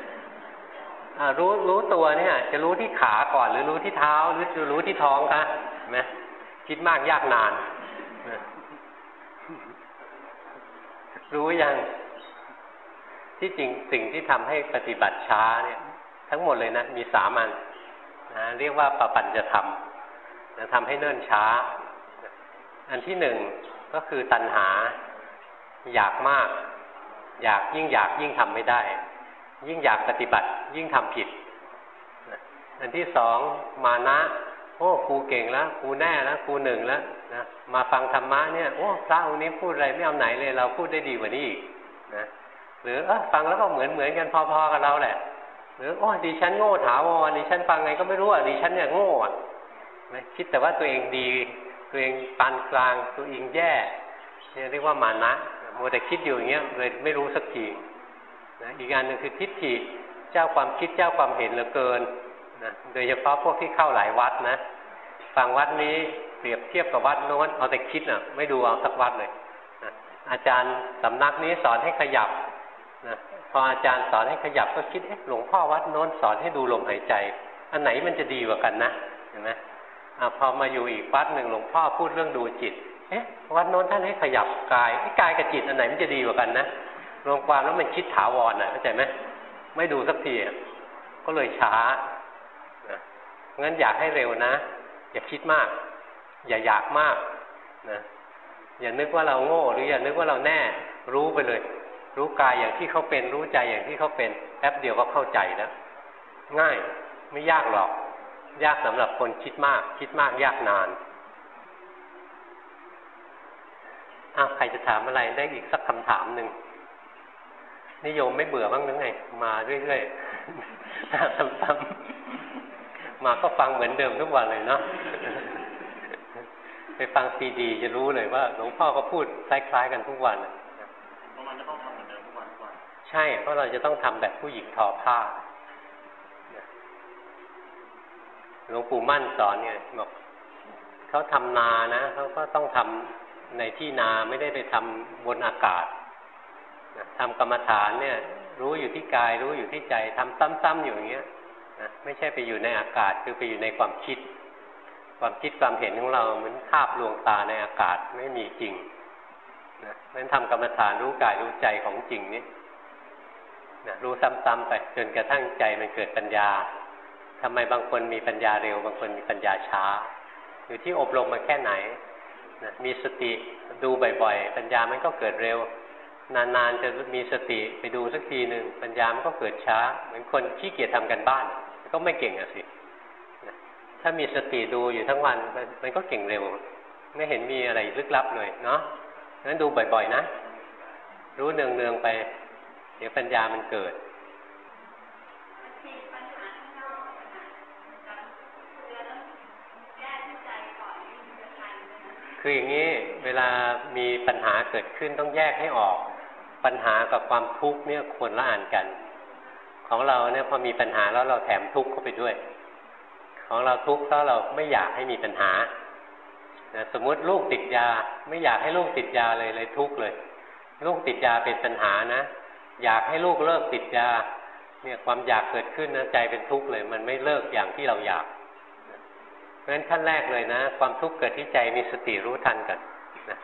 รู้รู้ตัวเนี่ย จะรู้ที่ขาก่อนหรือรู้ที่เท้า หรือจะรู้ที่ท้องคะไหมคิดมากยากนาน รู้ยังที่จริงสิ่งที่ทำให้ปฏิบัติช้าเนี่ย ทั้งหมดเลยนะ มีสามัญนะเรียกว่าปปัญจะทำนะทำให้เนิ่นช้า อันที่หนึ่งก็คือตัณหา อยากมาก อยากยิ่งอยากยิ่งทำไม่ได้ ยิ่งอยากปฏิบัติยิ่งทำผิด อันที่สองมานะ โอ้ครูเก่งแล้วครูแน่แล้วครูหนึ่งแล้วนะมาฟังธรรมะเนี่ยโอ้พระองค์นี้พูดอะไรไม่เอาไหนเลย เราพูดได้ดีกว่านี้อีกนะหรือเออฟังแล้วก็เหมือนเหมือนกันพอๆกับเราแหละ หรือโอ้ดิฉันโง่ถาวรดิฉันฟังไงก็ไม่รู้อะดิฉันเนี่ยโง่อะคิดแต่ว่าตัวเองดี ตัวเองปานกลางตัวเองแย่เรียกว่ามานะมัวแต่คิดอยู่อย่างเงี้ยเลยไม่รู้สักทีนะอีกอันหนึ่งคือทิฏฐิเจ้าความคิดเจ้าความเห็นเหลือเกิน นะโดยเฉพาะพวกที่เข้าหลายวัดนะฟังวัดนี้เปรียบเทียบกับวัดโน้นเอาแต่คิดนะ่ะ ไม่ดูเอาสักวัดเลยนะอาจารย์สำนักนี้สอนให้ขยับนะพออาจารย์สอนให้ขยับก็คิดเอ๊ะหลวงพ่อวัดโน้นสอนให้ดูลมหายใจ อันไหนมันจะดีกว่ากันนะเห็นไหมอพอมาอยู่อีกวัดหนึ่งหลวงพ่อพูดเรื่องดูจิตเอ๊ะวัดโน้นท่านให้ขยับกายกายกับจิตอันไหนมันจะดีกว่ากันนะรวมความแล้วมันคิดถาวรนะเข้าใจไหมไม่ดูสักทีก็เลยช้า งั้นอยากให้เร็วนะ อย่าคิดมาก อย่าอยากมากนะอย่านึกว่าเราโง่ หรืออย่านึกว่าเราแน่ รู้ไปเลย รู้กายอย่างที่เขาเป็น รู้ใจอย่างที่เขาเป็นแป๊บเดียวก็เข้าใจแล้วง่ายไม่ยากหรอก ยากสำหรับคนคิดมาก คิดมากยากนานอ้าใครจะถามอะไรได้อีกสักคำถามหนึ่งนิยมไม่เบื่อบ้างหรือไง มาเรื่อยๆถามซ้ำ มาก็ฟังเหมือนเดิมทุกวันเลยเนาะไปฟังซีดี จะรู้เลยว่าหลวงพ่อก็พูดคล้ายๆกันทุกวันเพระมันจะต้องทำเหมือนเดิมทุกวันทุกวันใช่เพราะเราจะต้องทำแบบผู้หญิงทอผ้าหลวงปู่มั่นสอนเนี่ยบอกเขาทำนานะเขาก็ต้องทำในที่นาไม่ได้ไปทำบนอากาศทำกรรมฐานเนี่ย รู้อยู่ที่กาย รู้อยู่ที่ใจทำซ้ำๆอยู่อย่างเงี้ย นะไม่ใช่ไปอยู่ในอากาศคือไปอยู่ในความคิด ความคิดความเห็นของเราเหมือนภาพลวงตาในอากาศไม่มีจริงนะเพราะฉะนั้นทำกรรมฐานรู้กายรู้ใจของจริงนี่นะรู้ซ้ำๆไปจนกระทั่งใจมันเกิดปัญญาทำไมบางคนมีปัญญาเร็ว บางคนมีปัญญาช้า อยู่ที่อบรมมาแค่ไหนนะมีสติดูบ่อย ๆ ปัญญามันก็เกิดเร็ว นานๆจะมีสติไปดูสักทีหนึ่งปัญญามันก็เกิดช้า เหมือนคนขี้เกียจทำกันบ้าน ก็ไม่เก่งอะสิ ถ้ามีสติดูอยู่ทั้งวันมันก็เก่งเร็ว ไม่เห็นมีอะไรลึกลับเลยเนาะงั้นดูบ่อยๆนะ รู้เนืองๆไป เดี๋ยวปัญญามันเกิดคืออย่างนี้เวลามีปัญหาเกิดขึ้นต้องแยกให้ออก ปัญหากับความทุกข์เนี่ยควรละอ่านกัน ของเราเนี่ยพอมีปัญหาแล้วเราแถมทุกข์เข้าไปด้วย ของเราทุกข์เพราะเราไม่อยากให้มีปัญหาสมมุติลูกติดยา ไม่อยากให้ลูกติดยาเลยเลยทุกข์เลย ลูกติดยาเป็นปัญหานะ อยากให้ลูกเลิกติดยา เนี่ยความอยากเกิดขึ้นนะใจเป็นทุกข์เลย มันไม่เลิกอย่างที่เราอยากเพราะฉะนั้นขั้นแรกเลยนะ ความทุกข์เกิดที่ใจมีสติรู้ทันกันนะ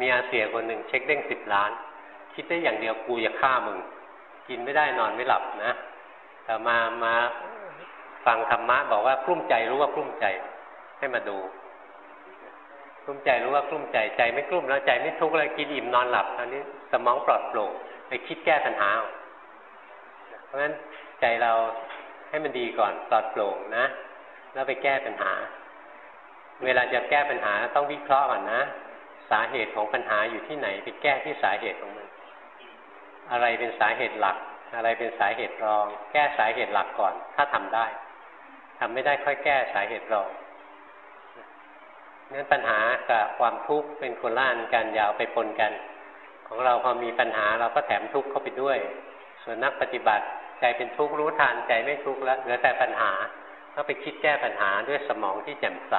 มีอาเสียคนหนึ่งเช็คเด้งสิบล้าน คิดได้อย่างเดียวกูจะฆ่ามึง กินไม่ได้นอนไม่หลับนะแต่มามาฟังธรรมะบอกว่ากลุ้มใจรู้ว่ากลุ้มใจให้มาดูกลุ้มใจรู้ว่ากลุ้มใจใจไม่กลุ้มแล้วใจไม่ทุกข์เลยกินอิ่มนอนหลับอันนี้สมองปลอดโปร่งไปคิดแก้ปัญหา เพราะฉะนั้นใจเราให้มันดีก่อนปลอดโปร่งนะ แล้วไปแก้ปัญหา เวลาจะแก้ปัญหาต้องวิเคราะห์ก่อนนะ สาเหตุของปัญหาอยู่ที่ไหน ไปแก้ที่สาเหตุของมัน อะไรเป็นสาเหตุหลัก อะไรเป็นสาเหตุรอง แก้สาเหตุหลักก่อน ถ้าทำได้ทำไม่ได้ค่อยแก้สาเหตุรองนั้นปัญหากับความทุกข์เป็นคนล่านกันยาวไปปนกัน ของเราพอมีปัญหาเราก็แถมทุกข์เข้าไปด้วย ส่วนนักปฏิบัติใจเป็นทุกข์รู้ทันใจไม่ทุกข์แล้วเหลือแต่ปัญหาก็ไปคิดแก้ปัญหาด้วยสมองที่แจ่มใส